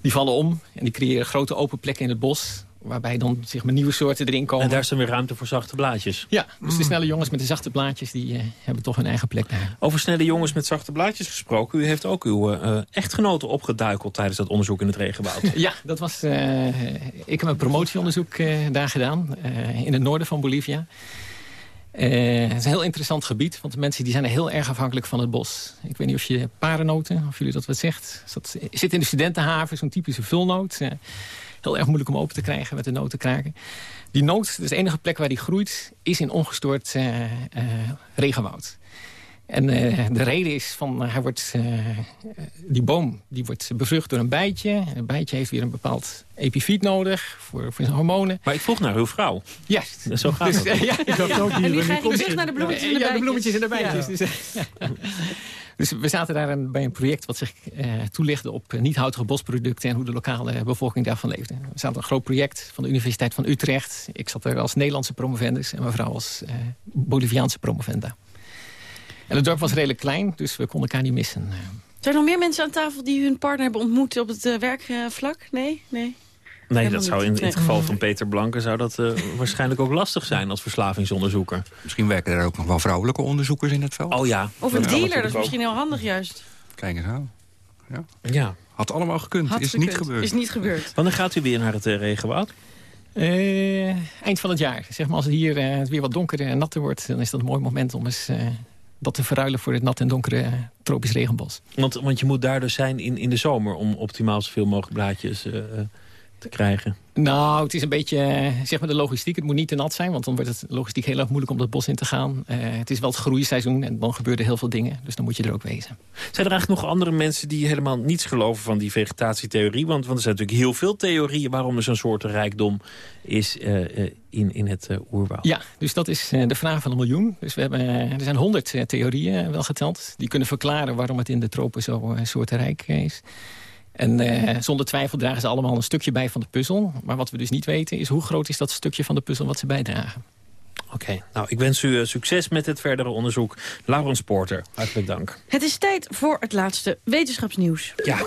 Die vallen om en die creëren grote open plekken in het bos waarbij dan zeg maar, nieuwe soorten erin komen. En daar is dan weer ruimte voor zachte blaadjes. Ja, dus de snelle jongens met de zachte blaadjes... die uh, hebben toch hun eigen plek daar. Over snelle jongens met zachte blaadjes gesproken... u heeft ook uw uh, echtgenoten opgeduikeld tijdens dat onderzoek in het regenwoud. ja, dat was... Uh, ik heb een promotieonderzoek daar gedaan... in het noorden van Bolivia. het is een heel interessant gebied, want de mensen die zijn er heel erg afhankelijk van het bos. Ik weet niet of je parennoten, of jullie dat wat zegt. Dat zit in de studentenhaven, zo'n typische vulnoot heel erg moeilijk om open te krijgen met de notenkraken. Die noot, dus de enige plek waar die groeit, is in ongestoord uh, uh, regenwoud. En uh, de reden is van, hij wordt, die boom die wordt bevrucht door een bijtje. Een bijtje heeft weer een bepaald epifiet nodig voor, voor zijn hormonen. Maar ik vroeg naar uw vrouw. Ja, zo gaat het. Dus, ja, ik dacht ook hier, en die gaat naar de bloemetjes en de, ja, de bloemetjes en de bijtjes. Ja. Dus, dus we zaten daar bij een project wat zich uh, toelichtte op niet-houtige bosproducten... en hoe de lokale bevolking daarvan leefde. We zaten een groot project van de Universiteit van Utrecht. Ik zat er als Nederlandse promovendus en mevrouw als uh, Boliviaanse promovenda. En het dorp was redelijk klein, dus we konden elkaar niet missen. Zijn er nog meer mensen aan tafel die hun partner hebben ontmoet op het werkvlak? Nee? Nee? Nee, dat zou in, in, het geval van Peter Blanke zou dat uh, waarschijnlijk ook lastig zijn als verslavingsonderzoeker. Misschien werken er ook nog wel vrouwelijke onderzoekers in het veld. Oh ja. Of een dealer, dat is misschien heel handig juist. Kijk eens aan. Ja. ja. Had allemaal gekund, Had is gekund. niet gebeurd. Is niet gebeurd. Wanneer gaat u weer naar het uh, regenwoud? Uh, eind van het jaar. Zeg maar als het hier uh, weer wat donkerder en natter wordt... dan is dat een mooi moment om eens uh, dat te verruilen voor het nat en donkere tropisch regenbos. Want, want je moet daar dus zijn in, in de zomer... om optimaal zoveel mogelijk blaadjes te krijgen. Nou, het is een beetje eh, zeg maar de logistiek. Het moet niet te nat zijn, want dan wordt het logistiek heel erg moeilijk om dat bos in te gaan. Uh, het is wel het groeiseizoen en dan gebeuren heel veel dingen. Dus dan moet je er ook wezen. Zijn er eigenlijk nog andere mensen die helemaal niets geloven van die vegetatietheorie? Want, want er zijn natuurlijk heel veel theorieën waarom er zo'n soort rijkdom is uh, in, in het oerwoud. Ja, dus dat is de vraag van een miljoen. Dus we hebben, er zijn honderd theorieën wel geteld. Die kunnen verklaren waarom het in de tropen zo soortenrijk is. En uh, zonder twijfel dragen ze allemaal een stukje bij van de puzzel. Maar wat we dus niet weten is hoe groot is dat stukje van de puzzel wat ze bijdragen. Oké, nou ik wens u succes met het verdere onderzoek. Laurens Porter, hartelijk dank. Het is tijd voor het laatste wetenschapsnieuws. Ja.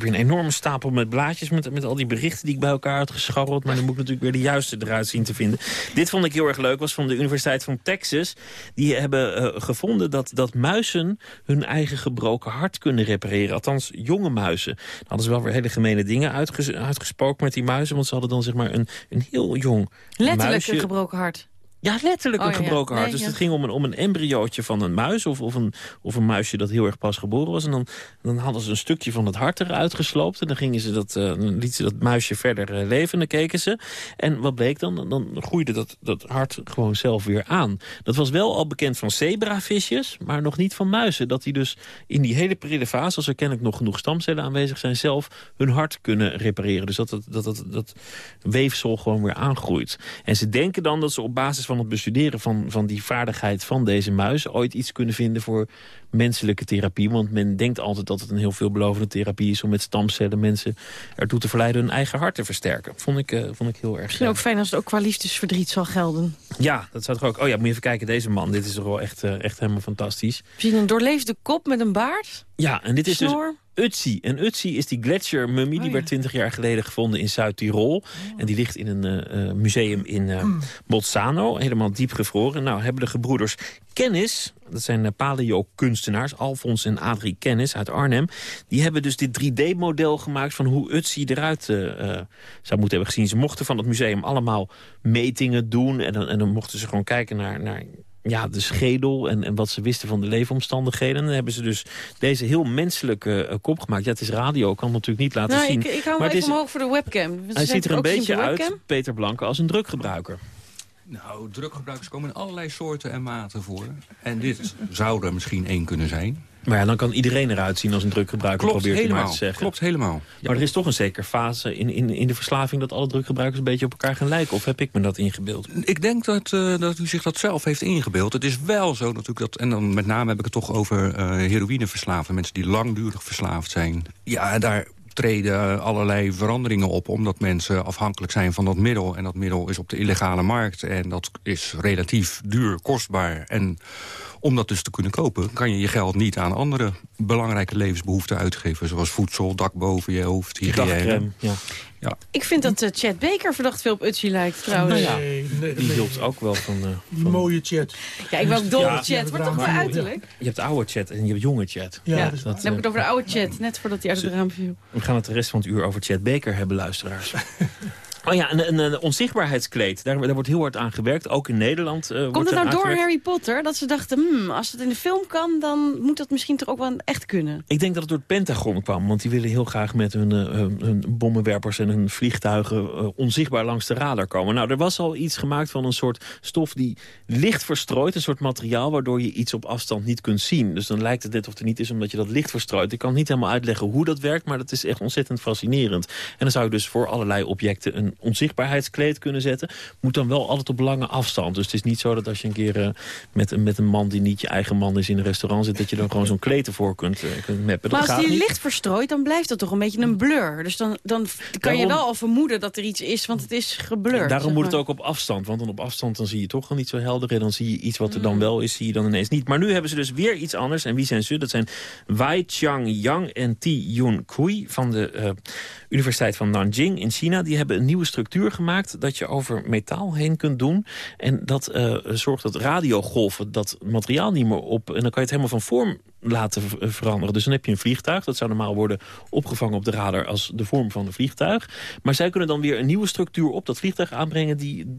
Heb hier een enorme stapel met blaadjes... Met, met al die berichten die ik bij elkaar had gescharreld. Maar dan moet ik natuurlijk weer de juiste eruit zien te vinden. Dit vond ik heel erg leuk, was van de Universiteit van Texas. Die hebben uh, gevonden dat, dat muizen hun eigen gebroken hart kunnen repareren. Althans, jonge muizen. Dan hadden ze wel weer hele gemene dingen uitges uitgesproken met die muizen. Want ze hadden dan zeg maar een, een heel jong Letterlijk muisje. een gebroken hart. Ja, letterlijk Oh, een gebroken hart. Nee, dus het ging om een, om een embryootje van een muis... Of, of, een, of een muisje dat heel erg pas geboren was. En dan, dan hadden ze een stukje van het hart eruit gesloopt. En dan, gingen ze dat, eh, lieten ze dat muisje verder eh, leven. En dan keken ze. En wat bleek dan? Dan groeide dat, dat hart gewoon zelf weer aan. Dat was wel al bekend van zebravisjes, maar nog niet van muizen. Dat die dus in die hele prille fase... als er kennelijk nog genoeg stamcellen aanwezig zijn... zelf hun hart kunnen repareren. Dus dat dat, dat, dat, dat weefsel gewoon weer aangroeit. En ze denken dan dat ze op basis van het bestuderen... van, van die vaardigheid van deze muis... ooit iets kunnen vinden voor menselijke therapie. Want men denkt altijd dat het een heel veelbelovende therapie is... om met stamcellen mensen ertoe te verleiden hun eigen hart te versterken. Vond ik, eh, vond ik heel erg... Misschien ook fijn als het ook qua liefdesverdriet zal gelden. Ja, dat zou toch ook... Oh ja, moet je even kijken, deze man. Dit is toch wel echt, eh, echt helemaal fantastisch. Zien een doorleefde kop met een baard. Ja, en dit is Snor. dus Utsi. En Utsi is die gletsjermummie. Oh, die werd 20 jaar geleden gevonden in Zuid-Tirol. En die ligt in een eh, eh, museum in eh, Bolzano. Helemaal diep gevroren. Nou, hebben de gebroeders Kennis... dat zijn uh, paleo-kunstenaars, Alfons en Adrie Kennis uit Arnhem... die hebben dus dit 3D-model gemaakt van hoe Utsi eruit zou moeten hebben gezien. Ze mochten van het museum allemaal metingen doen... en dan, en dan mochten ze gewoon kijken naar... naar ja, de schedel en, en wat ze wisten van de leefomstandigheden. En dan hebben ze dus deze heel menselijke eh, kop gemaakt. Ja, het is radio, ik kan het natuurlijk niet laten Nou, zien. ik, ik hou maar hem even is, omhoog voor de webcam. Ze hij ziet er een beetje uit. Peter Blanke, als een druggebruiker. Nou, druggebruikers komen in allerlei soorten en maten voor. En dit zou er misschien één kunnen zijn. Maar ja, dan kan iedereen eruit zien als een druggebruiker, Klopt probeert u maar helemaal. te zeggen. Klopt helemaal. Maar er is toch een zekere fase in, in, in de verslaving... dat alle druggebruikers een beetje op elkaar gaan lijken. Of heb ik me dat ingebeeld? Ik denk dat, eh, dat u zich dat zelf heeft ingebeeld. Het is wel zo natuurlijk dat... en dan met name heb ik het toch over eh heroïneverslaafden. Mensen die langdurig verslaafd zijn. Ja, daar treden allerlei veranderingen op... omdat mensen afhankelijk zijn van dat middel. En dat middel is op de illegale markt. En dat is relatief duur, kostbaar. En om dat dus te kunnen kopen... kan je je geld niet aan andere belangrijke levensbehoeften uitgeven. Zoals voedsel, dak boven je hoofd, hygiëne. Ja. Ja. Ik vind dat uh, Chad Baker verdacht veel op Utsi lijkt trouwens. Ja, Nee, nee, die hield ook wel van... eh, Die van mooie chat. Ja, ik ben ook dol Ja, op Chad, maar toch wel uiterlijk. je hebt oude chat en je hebt jonge chat. Ja, Ja, dat is dan heb ik het eh, over de oude Chad, net voordat hij uit het raam viel. We gaan het de rest van het uur over Chad Baker hebben, luisteraars. Oh ja, een, een, een onzichtbaarheidskleed. Daar, daar wordt heel hard aan gewerkt. Ook in Nederland eh, Komt het nou door. Harry Potter? Dat ze dachten, hmm, als het in de film kan, dan moet dat misschien toch ook wel echt kunnen. Ik denk dat het door het Pentagon kwam. Want die willen heel graag met hun, eh, hun, bommenwerpers en hun vliegtuigen... eh, onzichtbaar langs de radar komen. Nou, er was al iets gemaakt van een soort stof die licht verstrooit. Een soort materiaal waardoor je iets op afstand niet kunt zien. Dus dan lijkt het net of het er niet is omdat je dat licht verstrooit. Ik kan niet helemaal uitleggen hoe dat werkt, maar dat is echt ontzettend fascinerend. En dan zou je dus voor allerlei objecten een onzichtbaarheidskleed kunnen zetten. Moet dan wel altijd op lange afstand. Dus het is niet zo dat als je een keer eh, met, een- met een man die niet je eigen man is in een restaurant zit... dat je dan gewoon zo'n kleed ervoor kunt, eh, kunt mappen. Dat Maar als die licht verstrooit, dan blijft dat toch een beetje een blur. Dus dan, dan kan je wel al vermoeden dat er iets is, want het is geblurred. Daarom zeg moet het ook op afstand. Want dan op afstand dan zie je toch al niet zo helder. En dan zie je iets wat er Mm. dan wel is, zie je dan ineens niet. Maar nu hebben ze dus weer iets anders. En wie zijn ze? Dat zijn Wei Chiang Yang en Ti Yun Kui van de eh, Universiteit van Nanjing in China. Die hebben een nieuwe structuur gemaakt dat je over metaal heen kunt doen. En dat eh, zorgt dat radiogolven dat materiaal niet meer op. En dan kan je het helemaal van vorm laten veranderen. Dus dan heb je een vliegtuig. Dat zou normaal worden opgevangen op de radar als de vorm van een vliegtuig. Maar zij kunnen dan weer een nieuwe structuur op dat vliegtuig aanbrengen. Die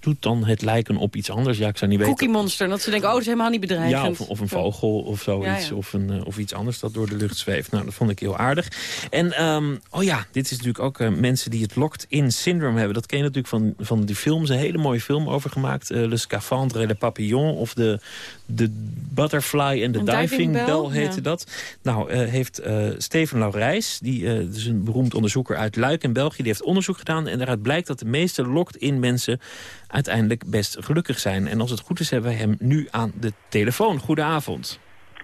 doet dan het lijken op iets anders. Ja, ik zou niet weten. Cookie Monster, dat ze denken, oh, dat is helemaal niet bedreigend. Ja, of, een vogel of zoiets. Of, een, eh, of iets anders dat door de lucht zweeft. Nou, dat vond ik heel aardig. En, ehm, oh ja, dit is natuurlijk ook uh, mensen die het locked-in syndrome hebben. Dat ken je natuurlijk van, van die films. Een hele mooie film over gemaakt. Uh, Le Scaphandre et le Papillon. Of de, de Butterfly en de Diving, diving Bell heette dat. Nou, heeft Steven Laurijs, die is een beroemd onderzoeker uit Luik in België... die heeft onderzoek gedaan en daaruit blijkt dat de meeste locked-in mensen uiteindelijk best gelukkig zijn. En als het goed is, hebben we hem nu aan de telefoon. Goedenavond.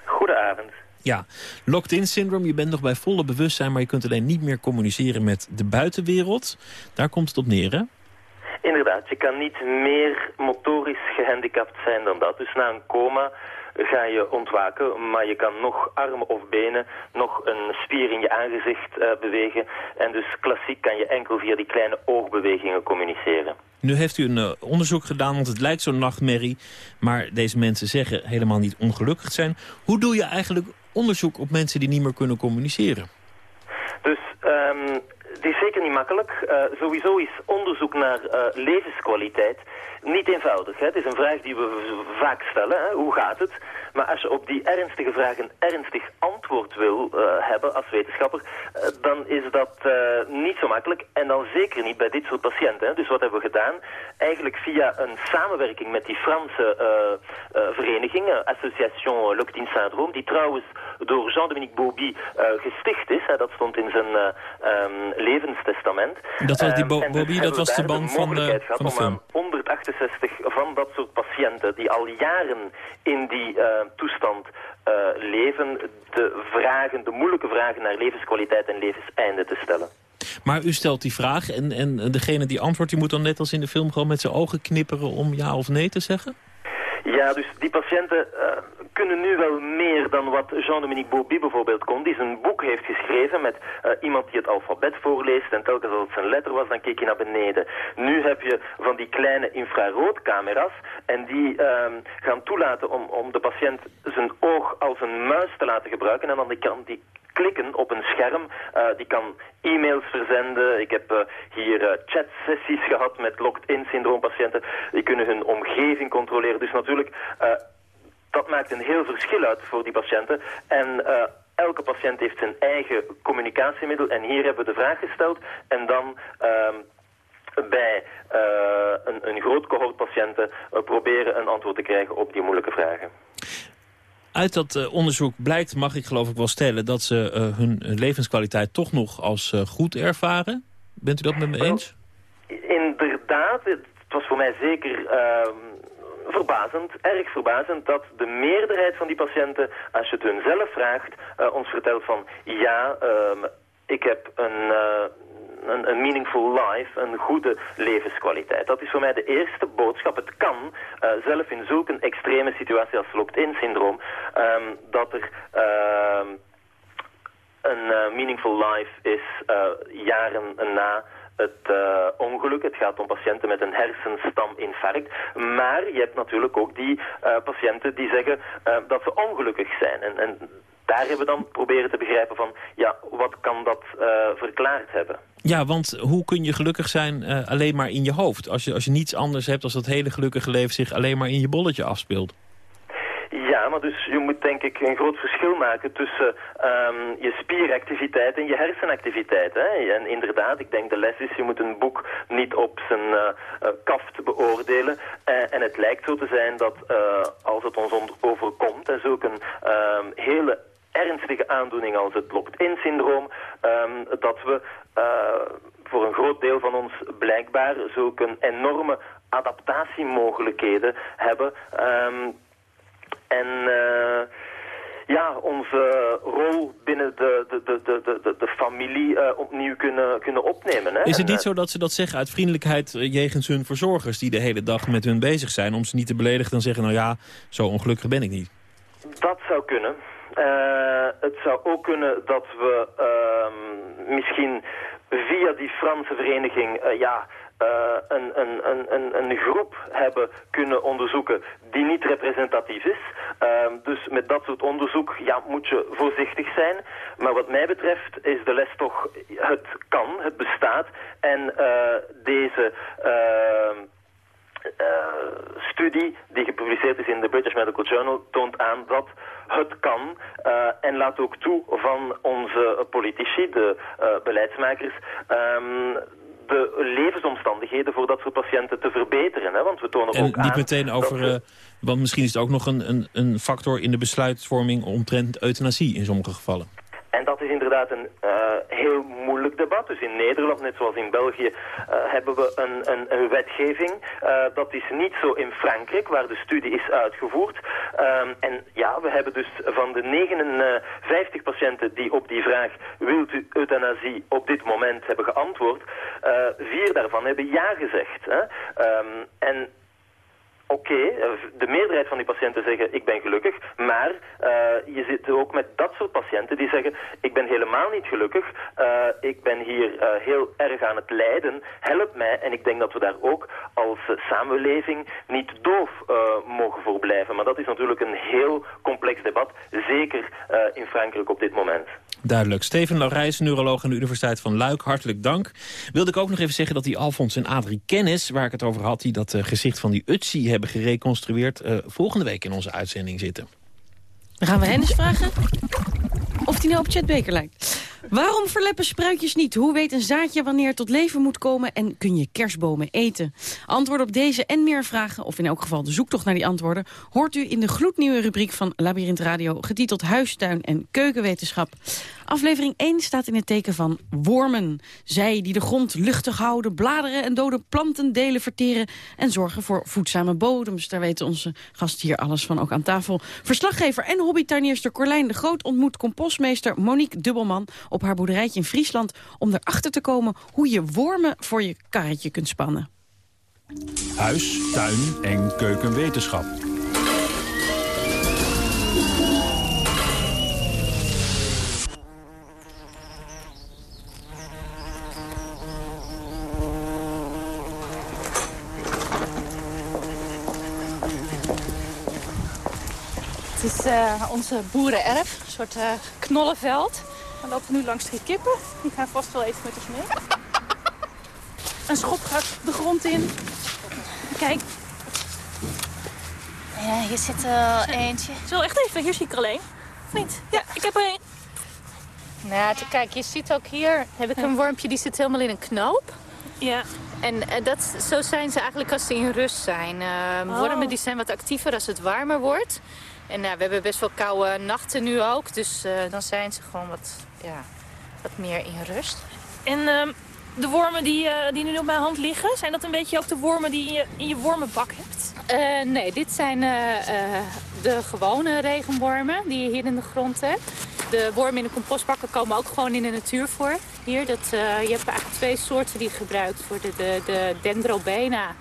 Goedenavond. Ja, locked-in syndrome. Je bent nog bij volle bewustzijn, maar je kunt alleen niet meer communiceren met de buitenwereld. Daar komt het op neer, hè? Inderdaad, je kan niet meer motorisch gehandicapt zijn dan dat. Dus na een coma ga je ontwaken, maar je kan nog armen of benen, nog een spier in je aangezicht uh, bewegen. En dus klassiek kan je enkel via die kleine oogbewegingen communiceren. Nu heeft u een uh, onderzoek gedaan, want het lijkt zo'n nachtmerrie. Maar deze mensen zeggen helemaal niet ongelukkig zijn. Hoe doe je eigenlijk onderzoek op mensen die niet meer kunnen communiceren? Dus um, het is zeker niet makkelijk. Uh, sowieso is onderzoek naar uh, levenskwaliteit niet eenvoudig. Hè? Het is een vraag die we vaak stellen. Hè? Hoe gaat het? Maar als je op die ernstige vraag een ernstig antwoord wil uh, hebben als wetenschapper, uh, dan is dat uh, niet zo makkelijk. En dan zeker niet bij dit soort patiënten. Hè. Dus wat hebben we gedaan? Eigenlijk via een samenwerking met die Franse vereniging, Association Locked-in Syndrome, die trouwens door Jean-Dominique Bobby gesticht is. Hè. Dat stond in zijn um, levenstestament. Dat was die Bo um, Bobby, dat was de man van, de, van de film. 168 van dat soort patiënten die al jaren in die toestand uh, leven, de vragen, de moeilijke vragen naar levenskwaliteit en levenseinde te stellen. Maar u stelt die vraag en, en degene die antwoordt, die moet dan net als in de film gewoon met zijn ogen knipperen om ja of nee te zeggen? Ja, dus die patiënten uh, kunnen nu wel meer dan wat Jean-Dominique Bobby bijvoorbeeld kon. Die zijn boek heeft geschreven met uh, iemand die het alfabet voorleest. En telkens als het zijn letter was, dan keek je naar beneden. Nu heb je van die kleine infraroodcamera's. En die uh, gaan toelaten om, om de patiënt zijn oog als een muis te laten gebruiken. En dan kan die klikken op een scherm. Uh, die kan e-mails verzenden. Ik heb uh, hier chatsessies gehad met locked-in syndroompatiënten. Die kunnen hun omgeving controleren. Dus natuurlijk, dat maakt een heel verschil uit voor die patiënten. En elke patiënt heeft zijn eigen communicatiemiddel. En hier hebben we de vraag gesteld. En dan ehm, bij uh, een, een groot cohort patiënten uh, proberen een antwoord te krijgen op die moeilijke vragen. Uit dat onderzoek blijkt, mag ik geloof ik wel stellen... dat ze hun levenskwaliteit toch nog als goed ervaren. Bent u dat met me eens? Inderdaad, het was voor mij zeker ehm, verbazend, erg verbazend... dat de meerderheid van die patiënten, als je het hun zelf vraagt... ons vertelt van ja, ehm, ik heb een een, een, meaningful life, een goede levenskwaliteit. Dat is voor mij de eerste boodschap. Het kan, uh, zelf in zulke extreme situatie als locked-in syndroom, um, dat er... Uh, een meaningful life is jaren na het uh, ongeluk. Het gaat om patiënten met een hersenstaminfarct. Maar je hebt natuurlijk ook die uh, patiënten die zeggen uh, dat ze ongelukkig zijn. En, en daar hebben we dan proberen te begrijpen van, ja, wat kan dat verklaard hebben? Ja, want hoe kun je gelukkig zijn alleen maar in je hoofd? Als je, als je niets anders hebt als dat hele gelukkige leven zich alleen maar in je bolletje afspeelt. Maar dus je moet denk ik een groot verschil maken tussen um, je spieractiviteit en je hersenactiviteit. Hè? En inderdaad, ik denk de les is, je moet een boek niet op zijn uh, uh, kaft beoordelen. Uh, en het lijkt zo te zijn dat als het ons overkomt, en zulke um, hele ernstige aandoening als het locked-in-syndroom, um, dat we voor een groot deel van ons blijkbaar zulke enorme adaptatiemogelijkheden hebben. En uh, ja, onze rol binnen de, de, de, de, de, de familie uh, opnieuw kunnen, kunnen opnemen. Hè? Is het niet zo dat ze dat zeggen uit vriendelijkheid jegens hun verzorgers... die de hele dag met hun bezig zijn, om ze niet te beledigen... dan zeggen, nou ja, zo ongelukkig ben ik niet? Dat zou kunnen. Uh, het zou ook kunnen dat we uh, misschien via die Franse vereniging ja, een, een, een, een, groep hebben kunnen onderzoeken die niet representatief is. Ehm, dus met dat soort onderzoek ja, moet je voorzichtig zijn. Maar wat mij betreft is de les toch, het kan, het bestaat. En uh, deze... Uh, uh, studie die gepubliceerd is in de British Medical Journal toont aan dat het kan en laat ook toe van onze politici, de beleidsmakers, um, de levensomstandigheden voor dat soort patiënten te verbeteren. Hè? Want we tonen en ook niet aan meteen over, we- uh, want misschien is het ook nog een, een, een factor in de besluitvorming omtrent euthanasie in sommige gevallen. En dat is inderdaad een uh, heel moeilijk debat. Dus in Nederland, net zoals in België, uh, hebben we een, een, een wetgeving. Uh, dat is niet zo in Frankrijk, waar de studie is uitgevoerd. Um, en ja, we hebben dus van de 59 patiënten die op die vraag wilt u euthanasie op dit moment hebben geantwoord, vier daarvan hebben ja gezegd. Hè? Um, en Oké, okay, de meerderheid van die patiënten zeggen ik ben gelukkig, maar uh, je zit ook met dat soort patiënten die zeggen ik ben helemaal niet gelukkig, uh, ik ben hier heel erg aan het lijden, help mij en ik denk dat we daar ook als samenleving niet doof mogen voor blijven. Maar dat is natuurlijk een heel complex debat, zeker in Frankrijk op dit moment. Duidelijk. Steven Laurijs, neuroloog aan de Universiteit van Luik, hartelijk dank. Wilde ik ook nog even zeggen dat die Alfons en Adrie Kennis, waar ik het over had, die dat uh, gezicht van die Utsi hebben gereconstrueerd, uh, volgende week in onze uitzending zitten. Dan gaan we hen eens vragen of die nou op Chet Baker lijkt. Waarom verleppen spruitjes niet? Hoe weet een zaadje wanneer het tot leven moet komen? En kun je kerstbomen eten? Antwoorden op deze en meer vragen, of in elk geval de zoektocht naar die antwoorden... hoort u in de gloednieuwe rubriek van Labyrinth Radio... getiteld Huistuin en Keukenwetenschap. Aflevering 1 staat in het teken van wormen. Zij die de grond luchtig houden, bladeren en dode plantendelen verteren... en zorgen voor voedzame bodems. Daar weten onze gasten hier alles van, ook aan tafel. Verslaggever en hobbytuinierster Corlijn de Groot ontmoet compostmeester Monique Dubbelman... op haar boerderijtje in Friesland om erachter te komen... hoe je wormen voor je karretje kunt spannen. Huis, tuin en keukenwetenschap. Het is uh, onze boerenerf, een soort uh, knollenveld. We lopen nu langs drie kippen. Die gaan vast wel even met ons mee. Een schop gaat de grond in. Kijk. Ja, hier zit er uh, eentje. Zo, echt even. Hier zie ik er alleen. Of niet? Ja, ik heb er een. Nou, kijk, je ziet ook hier heb ik een wormpje die zit helemaal in een knoop. Ja. En uh, dat, zo zijn ze eigenlijk als ze in rust zijn. Uh, oh. Wormen die zijn wat actiever als het warmer wordt. En uh, we hebben best wel koude nachten nu ook. Dus uh, dan zijn ze gewoon wat, ja, wat meer in rust. En uh, de wormen die, uh, die nu op mijn hand liggen... zijn dat een beetje ook de wormen die je in je wormenbak hebt? Uh, nee, dit zijn de gewone regenwormen die je hier in de grond hebt. De wormen in de compostbakken komen ook gewoon in de natuur voor. Hier, dat, je hebt eigenlijk twee soorten die je gebruikt voor de, de, de dendrobena...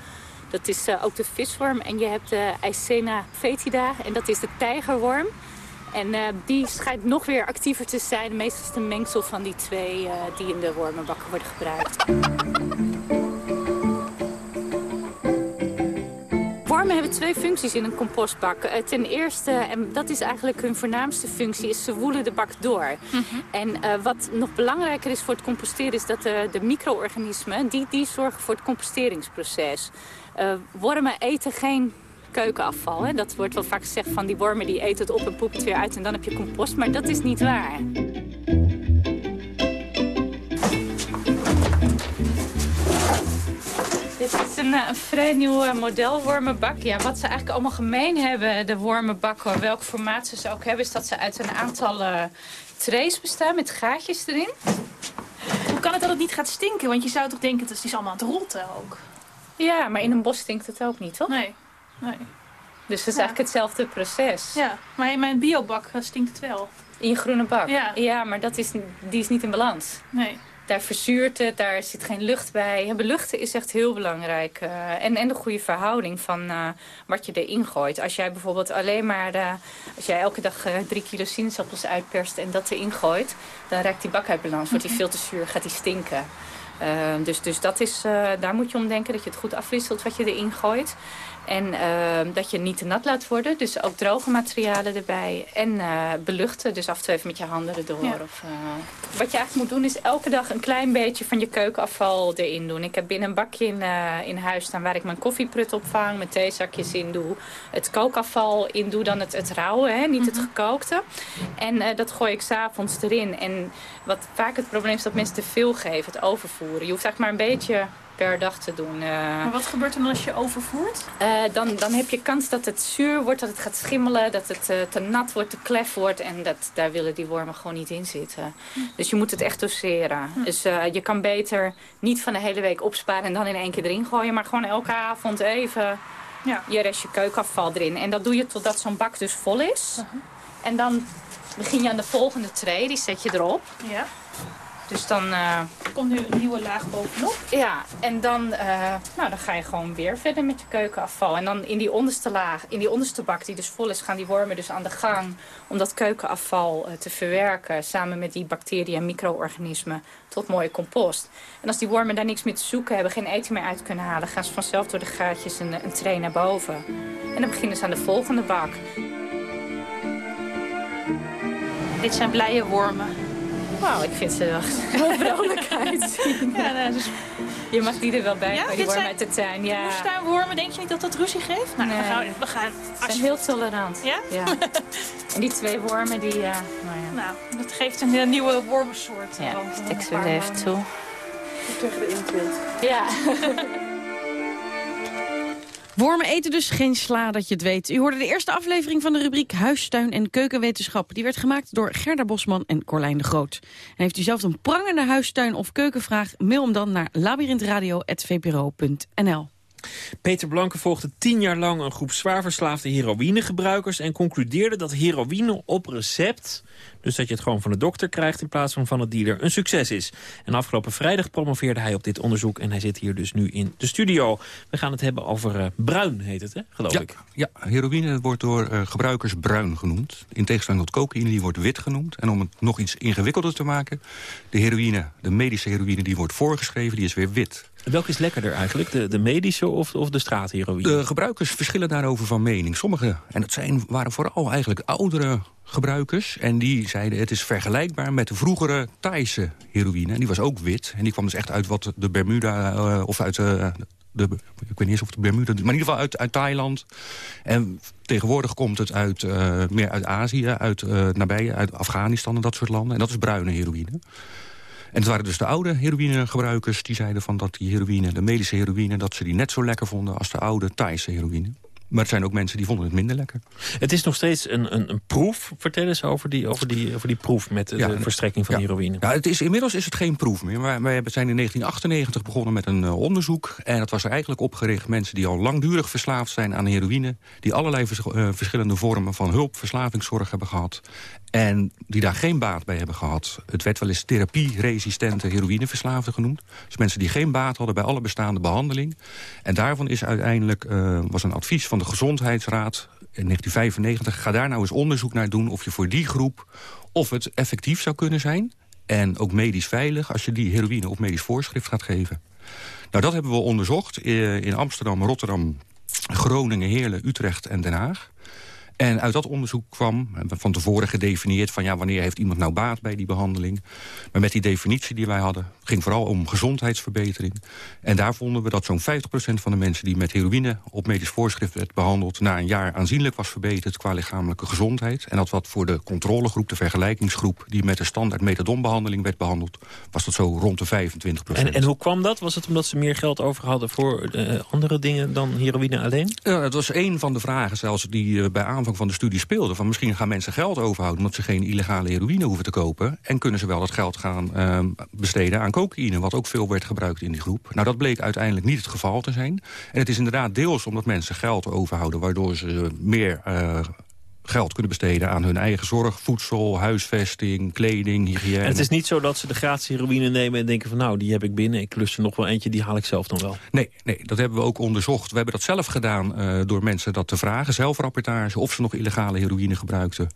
Dat is uh, ook de visworm. En je hebt de Eisena fetida. En dat is de tijgerworm. En uh, die schijnt nog weer actiever te zijn. Meestal is het een mengsel van die twee uh, die in de wormenbakken worden gebruikt. Wormen hebben twee functies in een compostbak. Uh, ten eerste, en dat is eigenlijk hun voornaamste functie, is ze woelen de bak door. Mm -hmm. En wat nog belangrijker is voor het composteren, is dat de, de micro-organismen, die, die zorgen voor het composteringsproces. Uh, wormen eten geen keukenafval. Hè? Dat wordt wel vaak gezegd van die wormen die eten het op en poepen het weer uit en dan heb je compost. Maar dat is niet waar. Dit is een, een vrij nieuwe modelwormenbak. Ja, wat ze eigenlijk allemaal gemeen hebben, de wormenbakken, welk formaat ze, ze ook hebben, is dat ze uit een aantal uh, trays bestaan met gaatjes erin. Hoe kan het dat het niet gaat stinken? Want je zou toch denken, het is allemaal aan het rotten ook. Ja, maar in een bos stinkt het ook niet, toch? Nee, nee. Dus het is ja. eigenlijk hetzelfde proces. Ja, maar in mijn biobak stinkt het wel. In je groene bak? Ja. Ja, maar dat is, die is niet in balans. Nee. Daar verzuurt het, daar zit geen lucht bij. beluchten is echt heel belangrijk. Uh, en, en de goede verhouding van uh, wat je erin gooit. Als jij bijvoorbeeld alleen maar... Uh, als jij elke dag drie kilo sinaasappels uitperst en dat erin gooit... dan raakt die bak uit balans. Wordt die veel te zuur, gaat die stinken. Dus, dus dat is, daar moet je om denken dat je het goed afwisselt wat je erin gooit. En uh, dat je niet te nat laat worden. Dus ook droge materialen erbij. En uh, beluchten. Dus af en toe even met je handen erdoor. Ja. Of, uh... Wat je eigenlijk moet doen is elke dag een klein beetje van je keukenafval erin doen. Ik heb binnen een bakje in, in huis staan waar ik mijn koffieprut opvang. Mijn theezakjes in doe. Het kookafval in doe. Dan het, het rauwe, hè, niet het mhm. gekookte. En dat gooi ik s'avonds erin. En wat vaak het probleem is dat mensen te veel geven. Het overvoeren. Je hoeft eigenlijk maar een beetje per dag te doen. Uh, maar wat gebeurt er dan als je overvoert? Uh, dan, dan heb je kans dat het zuur wordt, dat het gaat schimmelen, dat het uh, te nat wordt, te klef wordt. En dat, daar willen die wormen gewoon niet in zitten. Hm. Dus je moet het echt doseren. Hm. Dus je kan beter niet van de hele week opsparen en dan in één keer erin gooien. Maar gewoon elke avond even ja. je restje keukenafval erin. En dat doe je totdat zo'n bak dus vol is. -huh. En dan begin je aan de volgende tray, die zet je erop. Ja. Dus dan... Uh, komt nu een nieuwe laag bovenop. Ja, en dan, uh, nou, dan ga je gewoon weer verder met je keukenafval. En dan in die onderste laag, in die onderste bak die dus vol is... gaan die wormen dus aan de gang om dat keukenafval uh, te verwerken... samen met die bacteriën en micro-organismen tot mooie compost. En als die wormen daar niks meer te zoeken hebben, geen eten meer uit kunnen halen... gaan ze vanzelf door de gaatjes een, een tray naar boven. En dan beginnen ze aan de volgende bak. Dit zijn blije wormen. Wauw, ik vind ze wel heel vrolijk uitzien. Ja, nou, dus... Je mag die er wel bij, ja, die wormen uit de tuin. Ja. wormen, denk je niet dat dat ruzie geeft? Nou, nee. we gaan, we gaan zijn heel tolerant. Ja? ja. en die twee wormen, die... Uh, nou, ja. nou, dat geeft een, een nieuwe wormensoort. Ja, stik ze even toe. Tegen de intilt. Ja. Wormen eten dus geen sla, dat je het weet. U hoorde de eerste aflevering van de rubriek Huistuin en Keukenwetenschap. Die werd gemaakt door Gerda Bosman en Corlijn de Groot. Heeft u zelf een prangende huistuin- of keukenvraag... mail hem dan naar labyrinthradio.vpro.nl. Peter Blanke volgde tien jaar lang een groep zwaar verslaafde heroïnegebruikers... en concludeerde dat heroïne op recept dus dat je het gewoon van de dokter krijgt in plaats van van het dealer een succes is. En afgelopen vrijdag promoveerde hij op dit onderzoek en hij zit hier dus nu in de studio. We gaan het hebben over uh, bruin, heet het, hè, geloof ja, ik. Ja, heroïne wordt door uh, gebruikers bruin genoemd. In tegenstelling tot cocaïne, die wordt wit genoemd. En om het nog iets ingewikkelder te maken... de heroïne, de medische heroïne, die wordt voorgeschreven, die is weer wit. Welke is lekkerder eigenlijk? De, de medische of, of de straatheroïne? De gebruikers verschillen daarover van mening. Sommige, en dat zijn, waren vooral eigenlijk oudere gebruikers. En die zeiden het is vergelijkbaar met de vroegere Thaise heroïne. En die was ook wit. En die kwam dus echt uit wat de Bermuda, uh, of uit uh, de, ik weet niet eens of de Bermuda, maar in ieder geval uit, uit Thailand. En tegenwoordig komt het uit, uh, meer uit Azië, uit nabije, uit Afghanistan en dat soort landen. En dat is bruine heroïne. En het waren dus de oude heroïnegebruikers die zeiden van dat die heroïne, de medische heroïne, dat ze die net zo lekker vonden als de oude Thaise heroïne. Maar er zijn ook mensen die vonden het minder lekker. Het is nog steeds een, een, een proef. Vertel eens over die, over die, over die proef met de verstrekking van heroïne. Ja, het is, inmiddels is het geen proef meer. Maar wij zijn in 1998 begonnen met een uh, onderzoek. En dat was er eigenlijk opgericht mensen die al langdurig verslaafd zijn aan heroïne. Die allerlei vers, uh, verschillende vormen van hulp, verslavingszorg hebben gehad. En die daar geen baat bij hebben gehad. Het werd wel eens therapie-resistente heroïneverslaafden genoemd. Dus mensen die geen baat hadden bij alle bestaande behandeling. En daarvan is uiteindelijk uh, was een advies van de Gezondheidsraad in 1995... ga daar nou eens onderzoek naar doen of je voor die groep... of het effectief zou kunnen zijn en ook medisch veilig... als je die heroïne op medisch voorschrift gaat geven. Nou, dat hebben we onderzocht eh, in Amsterdam, Rotterdam, Groningen, Heerlen, Utrecht en Den Haag. En uit dat onderzoek kwam, van tevoren gedefinieerd... van ja, wanneer heeft iemand nou baat bij die behandeling. Maar met die definitie die wij hadden... ging vooral om gezondheidsverbetering. En daar vonden we dat zo'n 50% van de mensen... die met heroïne op medisch voorschrift werd behandeld... na een jaar aanzienlijk was verbeterd qua lichamelijke gezondheid. En dat wat voor de controlegroep, de vergelijkingsgroep... die met de standaard methadonbehandeling werd behandeld... was dat zo rond de 25%. En, en hoe kwam dat? Was het omdat ze meer geld over hadden voor uh, andere dingen dan heroïne alleen? Ja, het was een van de vragen zelfs die uh, bij van de studie speelde. Van misschien gaan mensen geld overhouden omdat ze geen illegale heroïne hoeven te kopen. En kunnen ze wel dat geld gaan uh, besteden aan cocaïne, wat ook veel werd gebruikt in die groep. Nou, dat bleek uiteindelijk niet het geval te zijn. En het is inderdaad deels omdat mensen geld overhouden, waardoor ze meer... Uh, geld kunnen besteden aan hun eigen zorg, voedsel, huisvesting, kleding, hygiëne. En het is niet zo dat ze de gratis heroïne nemen en denken van nou, die heb ik binnen. Ik lust er nog wel eentje, die haal ik zelf dan wel. Nee, nee dat hebben we ook onderzocht. We hebben dat zelf gedaan uh, door mensen dat te vragen. Zelfrapportage, of ze nog illegale heroïne gebruikten.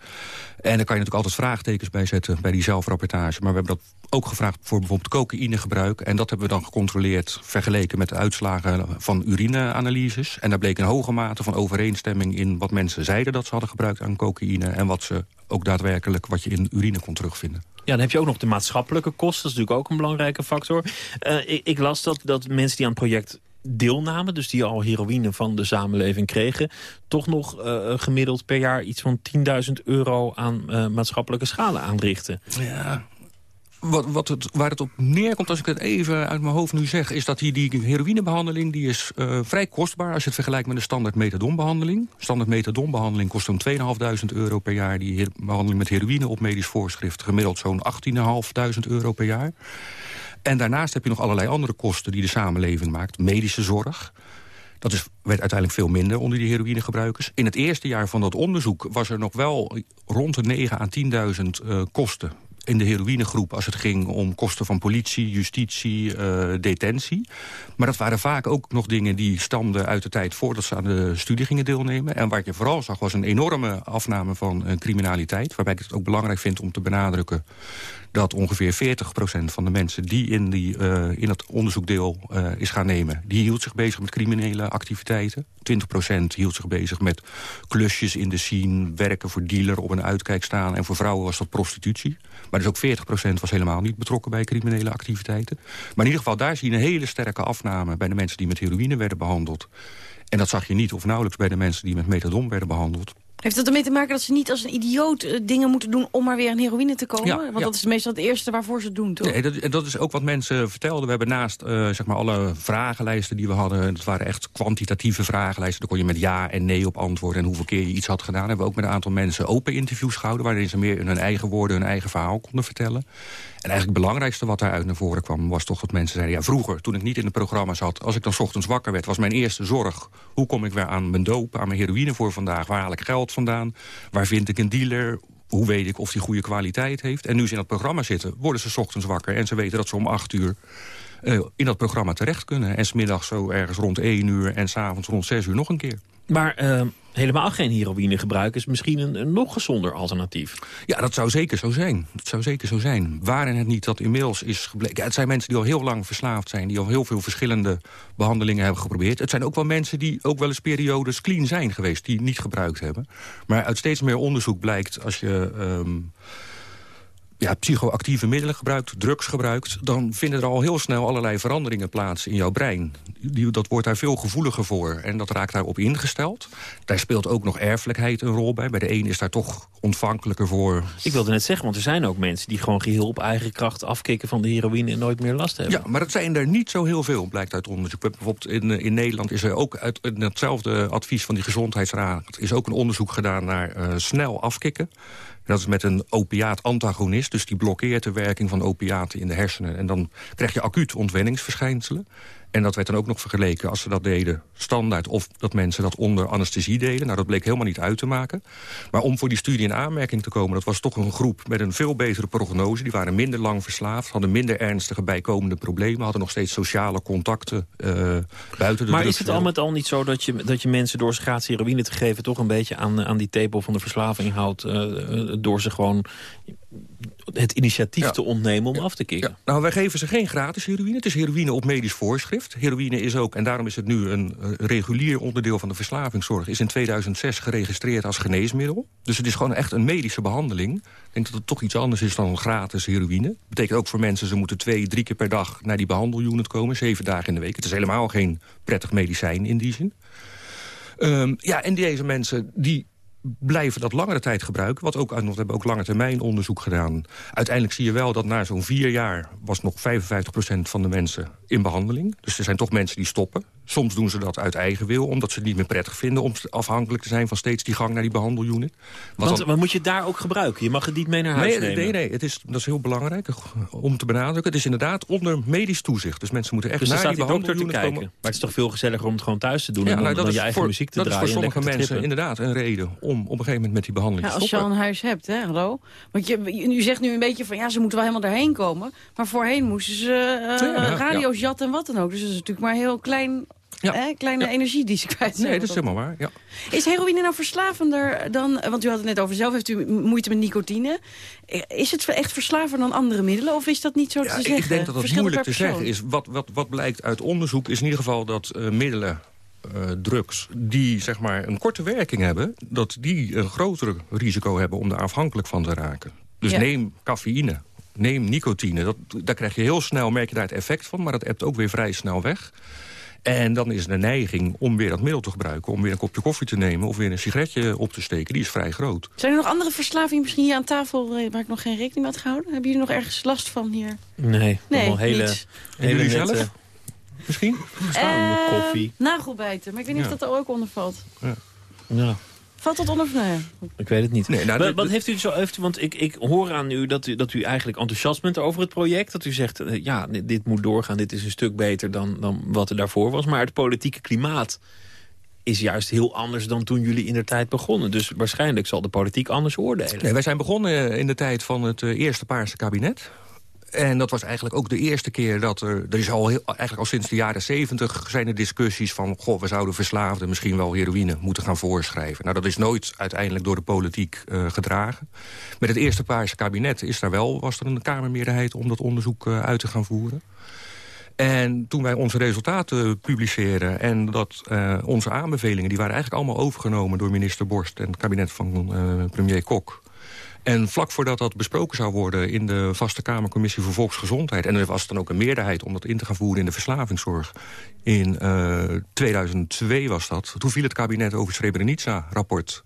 En daar kan je natuurlijk altijd vraagtekens bij zetten bij die zelfrapportage. Maar we hebben dat ook gevraagd voor bijvoorbeeld cocaïnegebruik. En dat hebben we dan gecontroleerd, vergeleken met de uitslagen van urineanalyses. En daar bleek een hoge mate van overeenstemming in wat mensen zeiden dat ze hadden gebruikt aan cocaïne... en wat ze ook daadwerkelijk wat je in urine kon terugvinden. Ja, dan heb je ook nog de maatschappelijke kosten. Dat is natuurlijk ook een belangrijke factor. Uh, ik, ik, las dat, dat mensen die aan het project deelnamen... dus die al heroïne van de samenleving kregen... toch nog uh, gemiddeld per jaar iets van 10.000 euro aan uh, maatschappelijke schade aanrichten. Ja, wat, wat het, waar het op neerkomt, als ik het even uit mijn hoofd nu zeg... is dat die, die heroïnebehandeling die is uh, vrij kostbaar... als je het vergelijkt met een standaard methadonbehandeling. Standaard methadonbehandeling kost zo'n 2.500 euro per jaar. Die behandeling met heroïne op medisch voorschrift... gemiddeld zo'n 18.500 euro per jaar. En daarnaast heb je nog allerlei andere kosten die de samenleving maakt. Medische zorg. Dat is, werd uiteindelijk veel minder onder die heroïnegebruikers. In het eerste jaar van dat onderzoek was er nog wel rond de 9 à 10.000 uh, kosten in de heroïnegroep als het ging om kosten van politie, justitie, uh, detentie. Maar dat waren vaak ook nog dingen die stamden uit de tijd voordat ze aan de studie gingen deelnemen. En wat je vooral zag was een enorme afname van uh, criminaliteit. Waarbij ik het ook belangrijk vind om te benadrukken dat ongeveer 40% van de mensen die in, die, uh, in het onderzoek deel uh, is gaan nemen... die hield zich bezig met criminele activiteiten. 20% hield zich bezig met klusjes in de scene... werken voor dealer, op een uitkijk staan. En voor vrouwen was dat prostitutie. Maar dus ook 40% was helemaal niet betrokken bij criminele activiteiten. Maar in ieder geval, daar zie je een hele sterke afname... bij de mensen die met heroïne werden behandeld. En dat zag je niet of nauwelijks bij de mensen die met methadon werden behandeld. Heeft dat ermee te maken dat ze niet als een idioot uh, dingen moeten doen... om maar weer aan heroïne te komen? Ja, Want ja. dat is meestal het eerste waarvoor ze het doen, toch? Nee, dat, dat is ook wat mensen vertelden. We hebben naast uh, zeg maar alle vragenlijsten die we hadden... dat waren echt kwantitatieve vragenlijsten. Daar kon je met ja en nee op antwoorden... en hoeveel keer je iets had gedaan. Hebben we ook met een aantal mensen open interviews gehouden... waarin ze meer in hun eigen woorden hun eigen verhaal konden vertellen. En eigenlijk het belangrijkste wat daaruit naar voren kwam... was toch dat mensen zeiden, ja, vroeger, toen ik niet in het programma zat... als ik dan ochtends wakker werd, was mijn eerste zorg... hoe kom ik weer aan mijn doop, aan mijn heroïne voor vandaag? Waar haal ik geld vandaan? Waar vind ik een dealer? Hoe weet ik of die goede kwaliteit heeft? En nu ze in dat programma zitten, worden ze ochtends wakker... en ze weten dat ze om acht uur uh, in dat programma terecht kunnen. En smiddags zo ergens rond 1 uur en s'avonds rond 6 uur nog een keer. Maar uh, helemaal geen heroïnegebruik is misschien een, een, nog gezonder alternatief. Ja, dat zou zeker zo zijn. Dat zou zeker zo zijn. Waren het niet dat inmiddels is gebleken... Het zijn mensen die al heel lang verslaafd zijn... die al heel veel verschillende behandelingen hebben geprobeerd. Het zijn ook wel mensen die ook wel eens periodes clean zijn geweest... die niet gebruikt hebben. Maar uit steeds meer onderzoek blijkt... als je... Um, ja, psychoactieve middelen gebruikt, drugs gebruikt... dan vinden er al heel snel allerlei veranderingen plaats in jouw brein. Die, dat wordt daar veel gevoeliger voor en dat raakt daarop ingesteld. Daar speelt ook nog erfelijkheid een rol bij. Bij de een is daar toch ontvankelijker voor. Ik wilde net zeggen, want er zijn ook mensen... die gewoon geheel op eigen kracht afkicken van de heroïne... en nooit meer last hebben. Ja, maar dat zijn er niet zo heel veel, blijkt uit onderzoek. Bijvoorbeeld in, in Nederland is er ook uit in hetzelfde advies van die Gezondheidsraad... is ook een onderzoek gedaan naar uh, snel afkicken. Dat is met een opiaat-antagonist. Dus die blokkeert de werking van opiaten in de hersenen. En dan krijg je acuut ontwenningsverschijnselen. En dat werd dan ook nog vergeleken als ze dat deden standaard... of dat mensen dat onder anesthesie deden. Nou, dat bleek helemaal niet uit te maken. Maar om voor die studie in aanmerking te komen... dat was toch een groep met een veel betere prognose. Die waren minder lang verslaafd, hadden minder ernstige bijkomende problemen... hadden nog steeds sociale contacten uh, buiten de Maar is het al met al niet zo dat je, dat je mensen door ze gratis heroïne te geven... toch een beetje aan, aan die tepel van de verslaving houdt... Uh, door ze gewoon het initiatief ja. te ontnemen om ja. af te kicken. Ja. Nou, wij geven ze geen gratis heroïne. Het is heroïne op medisch voorschrift. Heroïne is ook, en daarom is het nu een uh, regulier onderdeel van de verslavingszorg... is in 2006 geregistreerd als geneesmiddel. Dus het is gewoon echt een medische behandeling. Ik denk dat het toch iets anders is dan gratis heroïne. Dat betekent ook voor mensen, ze moeten twee, drie keer per dag... naar die behandelunit komen, zeven dagen in de week. Het is helemaal geen prettig medicijn in die zin. Um, ja, en deze mensen, die blijven dat langere tijd gebruiken. Wat ook, we hebben ook lange termijn onderzoek gedaan. Uiteindelijk zie je wel dat na zo'n vier jaar... was nog 55% van de mensen in behandeling. Dus er zijn toch mensen die stoppen. Soms doen ze dat uit eigen wil, omdat ze het niet meer prettig vinden... om afhankelijk te zijn van steeds die gang naar die behandelunit. Wat Want dan... moet je het daar ook gebruiken? Je mag het niet mee naar huis nee, nemen? Nee, nee, het is, dat is heel belangrijk om te benadrukken. Het is inderdaad onder medisch toezicht. Dus mensen moeten echt dus naar die behandelunit komen. Maar het is toch veel gezelliger om het gewoon thuis te doen... en nou, dan, je eigen muziek te dat draaien is voor sommige mensen inderdaad een reden... om op een gegeven moment met die behandeling ja, te Als je al een huis hebt, hè, hallo? Want je, u zegt nu een beetje van, ja, ze moeten wel helemaal daarheen komen. Maar voorheen moesten ze uh, radio's jatten en wat dan ook. Dus dat is natuurlijk maar heel klein ja. kleine energie die ze kwijt zijn. Nee, dat is helemaal waar, ja. Is heroïne nou verslavender dan... Want u had het net over zelf, heeft u moeite met nicotine. Is het echt verslaver dan andere middelen? Of is dat niet zo te zeggen? Ik denk dat dat moeilijk te zeggen is. Wat, wat, wat blijkt uit onderzoek is in ieder geval dat uh, middelen... Uh, drugs die zeg maar een korte werking hebben... dat die een groter risico hebben om er afhankelijk van te raken. Dus neem cafeïne, neem nicotine. Dat, daar krijg je heel snel, merk je daar het effect van... maar dat ebt ook weer vrij snel weg. En dan is de neiging om weer dat middel te gebruiken... om weer een kopje koffie te nemen of weer een sigaretje op te steken. Die is vrij groot. Zijn er nog andere verslavingen misschien hier aan tafel... Eh, waar ik nog geen rekening mee had gehouden? Hebben jullie nog ergens last van hier? Nee, nee hele, niets. hele jullie zelf? Misschien? Uh, koffie. Nagelbijten, maar ik weet niet ja. of dat er ook onder valt. Ja. ja. Valt dat onder? Nee. Ik weet het niet. Nee, nou, wat, wat heeft u zo... Heeft, want ik, ik hoor aan u dat, u dat u eigenlijk enthousiast bent over het project. Dat u zegt, uh, ja, dit, dit, moet doorgaan. Dit is een stuk beter dan, dan wat er daarvoor was. Maar het politieke klimaat is juist heel anders dan toen jullie in de tijd begonnen. Dus waarschijnlijk zal de politiek anders oordelen. Nee, wij zijn begonnen in de tijd van het uh, eerste Paarse kabinet. En dat was eigenlijk ook de eerste keer dat er... Er is al heel, eigenlijk al sinds de jaren zeventig zijn er discussies van... goh, we zouden verslaafden misschien wel heroïne moeten gaan voorschrijven. Nou, dat is nooit uiteindelijk door de politiek uh, gedragen. Met het eerste Paarse kabinet is daar wel, was er een Kamermeerderheid... om dat onderzoek uh, uit te gaan voeren. En toen wij onze resultaten publiceerden en dat uh, onze aanbevelingen... die waren eigenlijk allemaal overgenomen door minister Borst... en het kabinet van premier Kok... En vlak voordat dat besproken zou worden in de Vaste Kamercommissie voor Volksgezondheid... en er was dan ook een meerderheid om dat in te gaan voeren in de verslavingszorg... in uh, 2002 was dat. Toen viel het kabinet over het Srebrenica-rapport...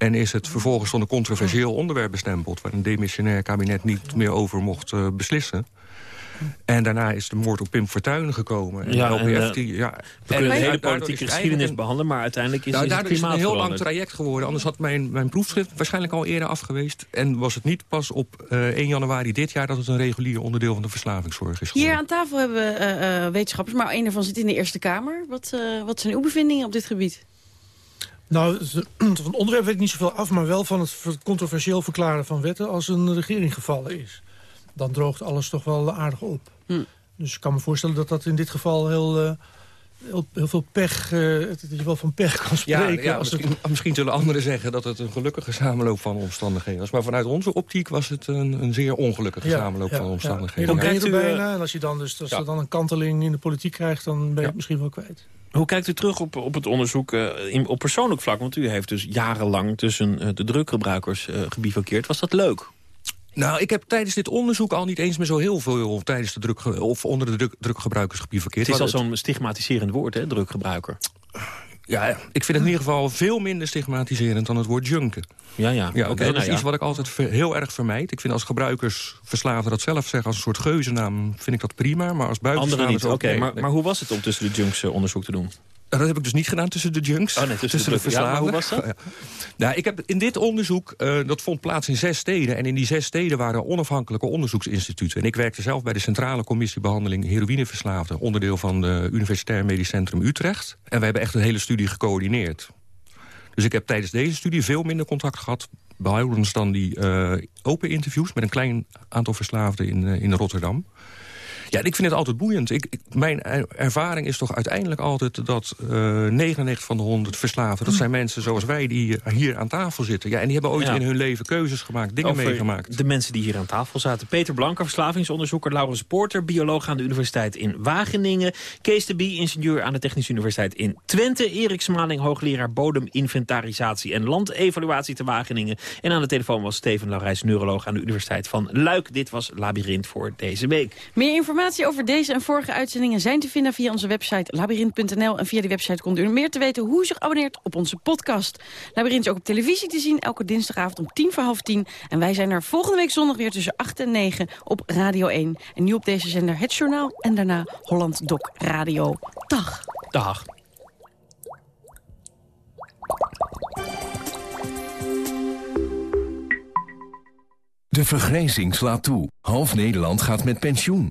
En is het vervolgens tot een controversieel onderwerp bestempeld... waar een demissionair kabinet niet meer over mocht uh, beslissen. En daarna is de moord op Pim Fortuyn gekomen. En ja, LPF, en, die, ja, we kunnen de hele politieke geschiedenis behandelen... maar uiteindelijk is, nou, is het is een heel veranderd. lang traject geworden. Anders had mijn, mijn proefschrift waarschijnlijk al eerder af geweest. En was het niet pas op uh, 1 januari dit jaar... dat het een regulier onderdeel van de verslavingszorg is geworden. Hier aan tafel hebben we uh, uh, wetenschappers... maar een daarvan zit in de Eerste Kamer. Wat, uh, wat zijn uw bevindingen op dit gebied? Nou, van het onderwerp weet ik niet zoveel af... maar wel van het controversieel verklaren van wetten... als een regering gevallen is. Dan droogt alles toch wel aardig op. Hm. Dus ik kan me voorstellen dat dat in dit geval heel, uh, heel, heel, veel pech... Uh, dat je wel van pech kan spreken. Ja, ja als misschien, het... misschien zullen anderen zeggen dat het een gelukkige samenloop van omstandigheden was. Maar vanuit onze optiek was het een, een zeer ongelukkige ja, samenloop ja, van omstandigheden. Ja, dan ben je er bijna. En als je dan, dus, als je dan een kanteling in de politiek krijgt... dan ben je het misschien wel kwijt. Hoe kijkt u terug op, op het onderzoek uh, in, op persoonlijk vlak? Want u heeft dus jarenlang tussen uh, de druggebruikers uh, gebivakkeerd. Was dat leuk? Nou, ik heb tijdens dit onderzoek al niet eens meer zo heel veel tijdens de druk of onder de druk, drukgebruikers gebivakkeerd. Het is al zo'n stigmatiserend woord, hè, druggebruiker. Ja, ik vind het in ieder geval veel minder stigmatiserend dan het woord junken. Ja, ja. ja okay, dat nou is iets wat ik altijd heel erg vermijd. Ik vind als gebruikers verslaafden dat zelf zeggen als een soort geuzennaam, vind ik dat prima. Maar als Anderen niet, oké. Okay, maar, maar hoe was het om tussen de junks uh, onderzoek te doen? Dat heb ik dus niet gedaan tussen de junks. Oh nee, tussen, tussen de, de verslaafden. Ja, was dat? Ja. Nou, ik heb in dit onderzoek, uh, dat vond plaats in zes steden. En in die zes steden waren onafhankelijke onderzoeksinstituten. En ik werkte zelf bij de Centrale Commissie Behandeling Heroïneverslaafden. Onderdeel van de Universitair Medisch Centrum Utrecht. En we hebben echt een hele studie gecoördineerd. Dus ik heb tijdens deze studie veel minder contact gehad... behoudens dan die uh, open interviews met een klein aantal verslaafden in, uh, in Rotterdam. Ja, ik vind het altijd boeiend. Ik, ik, mijn ervaring is toch uiteindelijk altijd dat uh, 99 van de 100 verslaafden... dat zijn mensen zoals wij die hier aan tafel zitten. Ja, en die hebben ooit ja. in hun leven keuzes gemaakt, dingen Over meegemaakt. De mensen die hier aan tafel zaten. Peter Blanker, verslavingsonderzoeker. Laurens Porter, bioloog aan de Universiteit in Wageningen. Kees de Bie, ingenieur aan de Technische Universiteit in Twente. Erik Smaling, hoogleraar bodeminventarisatie en landevaluatie te Wageningen. En aan de telefoon was Steven Laurijs, neuroloog aan de Universiteit van Luik. Dit was Labyrinth voor deze week. Meer informatie Informatie over deze en vorige uitzendingen zijn te vinden via onze website labyrinth.nl. En via die website komt u meer te weten hoe u zich abonneert op onze podcast. Labyrinth is ook op televisie te zien, elke dinsdagavond om tien voor half tien. En wij zijn er volgende week zondag weer tussen 8 en 9 op Radio 1. En nu op deze zender Het Journaal en daarna Holland Doc Radio. Dag. Dag. De vergrijzing slaat toe. Half Nederland gaat met pensioen.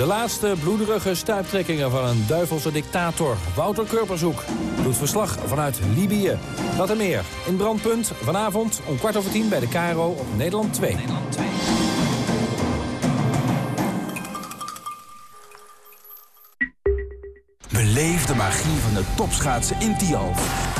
De laatste bloederige stuiptrekkingen van een duivelse dictator, Wouter Kurpershoek, doet verslag vanuit Libië. Dat en meer in Brandpunt vanavond om kwart over tien bij de Caro op Nederland 2. Nederland 2. Beleef de magie van de topschaatsen in Tialf.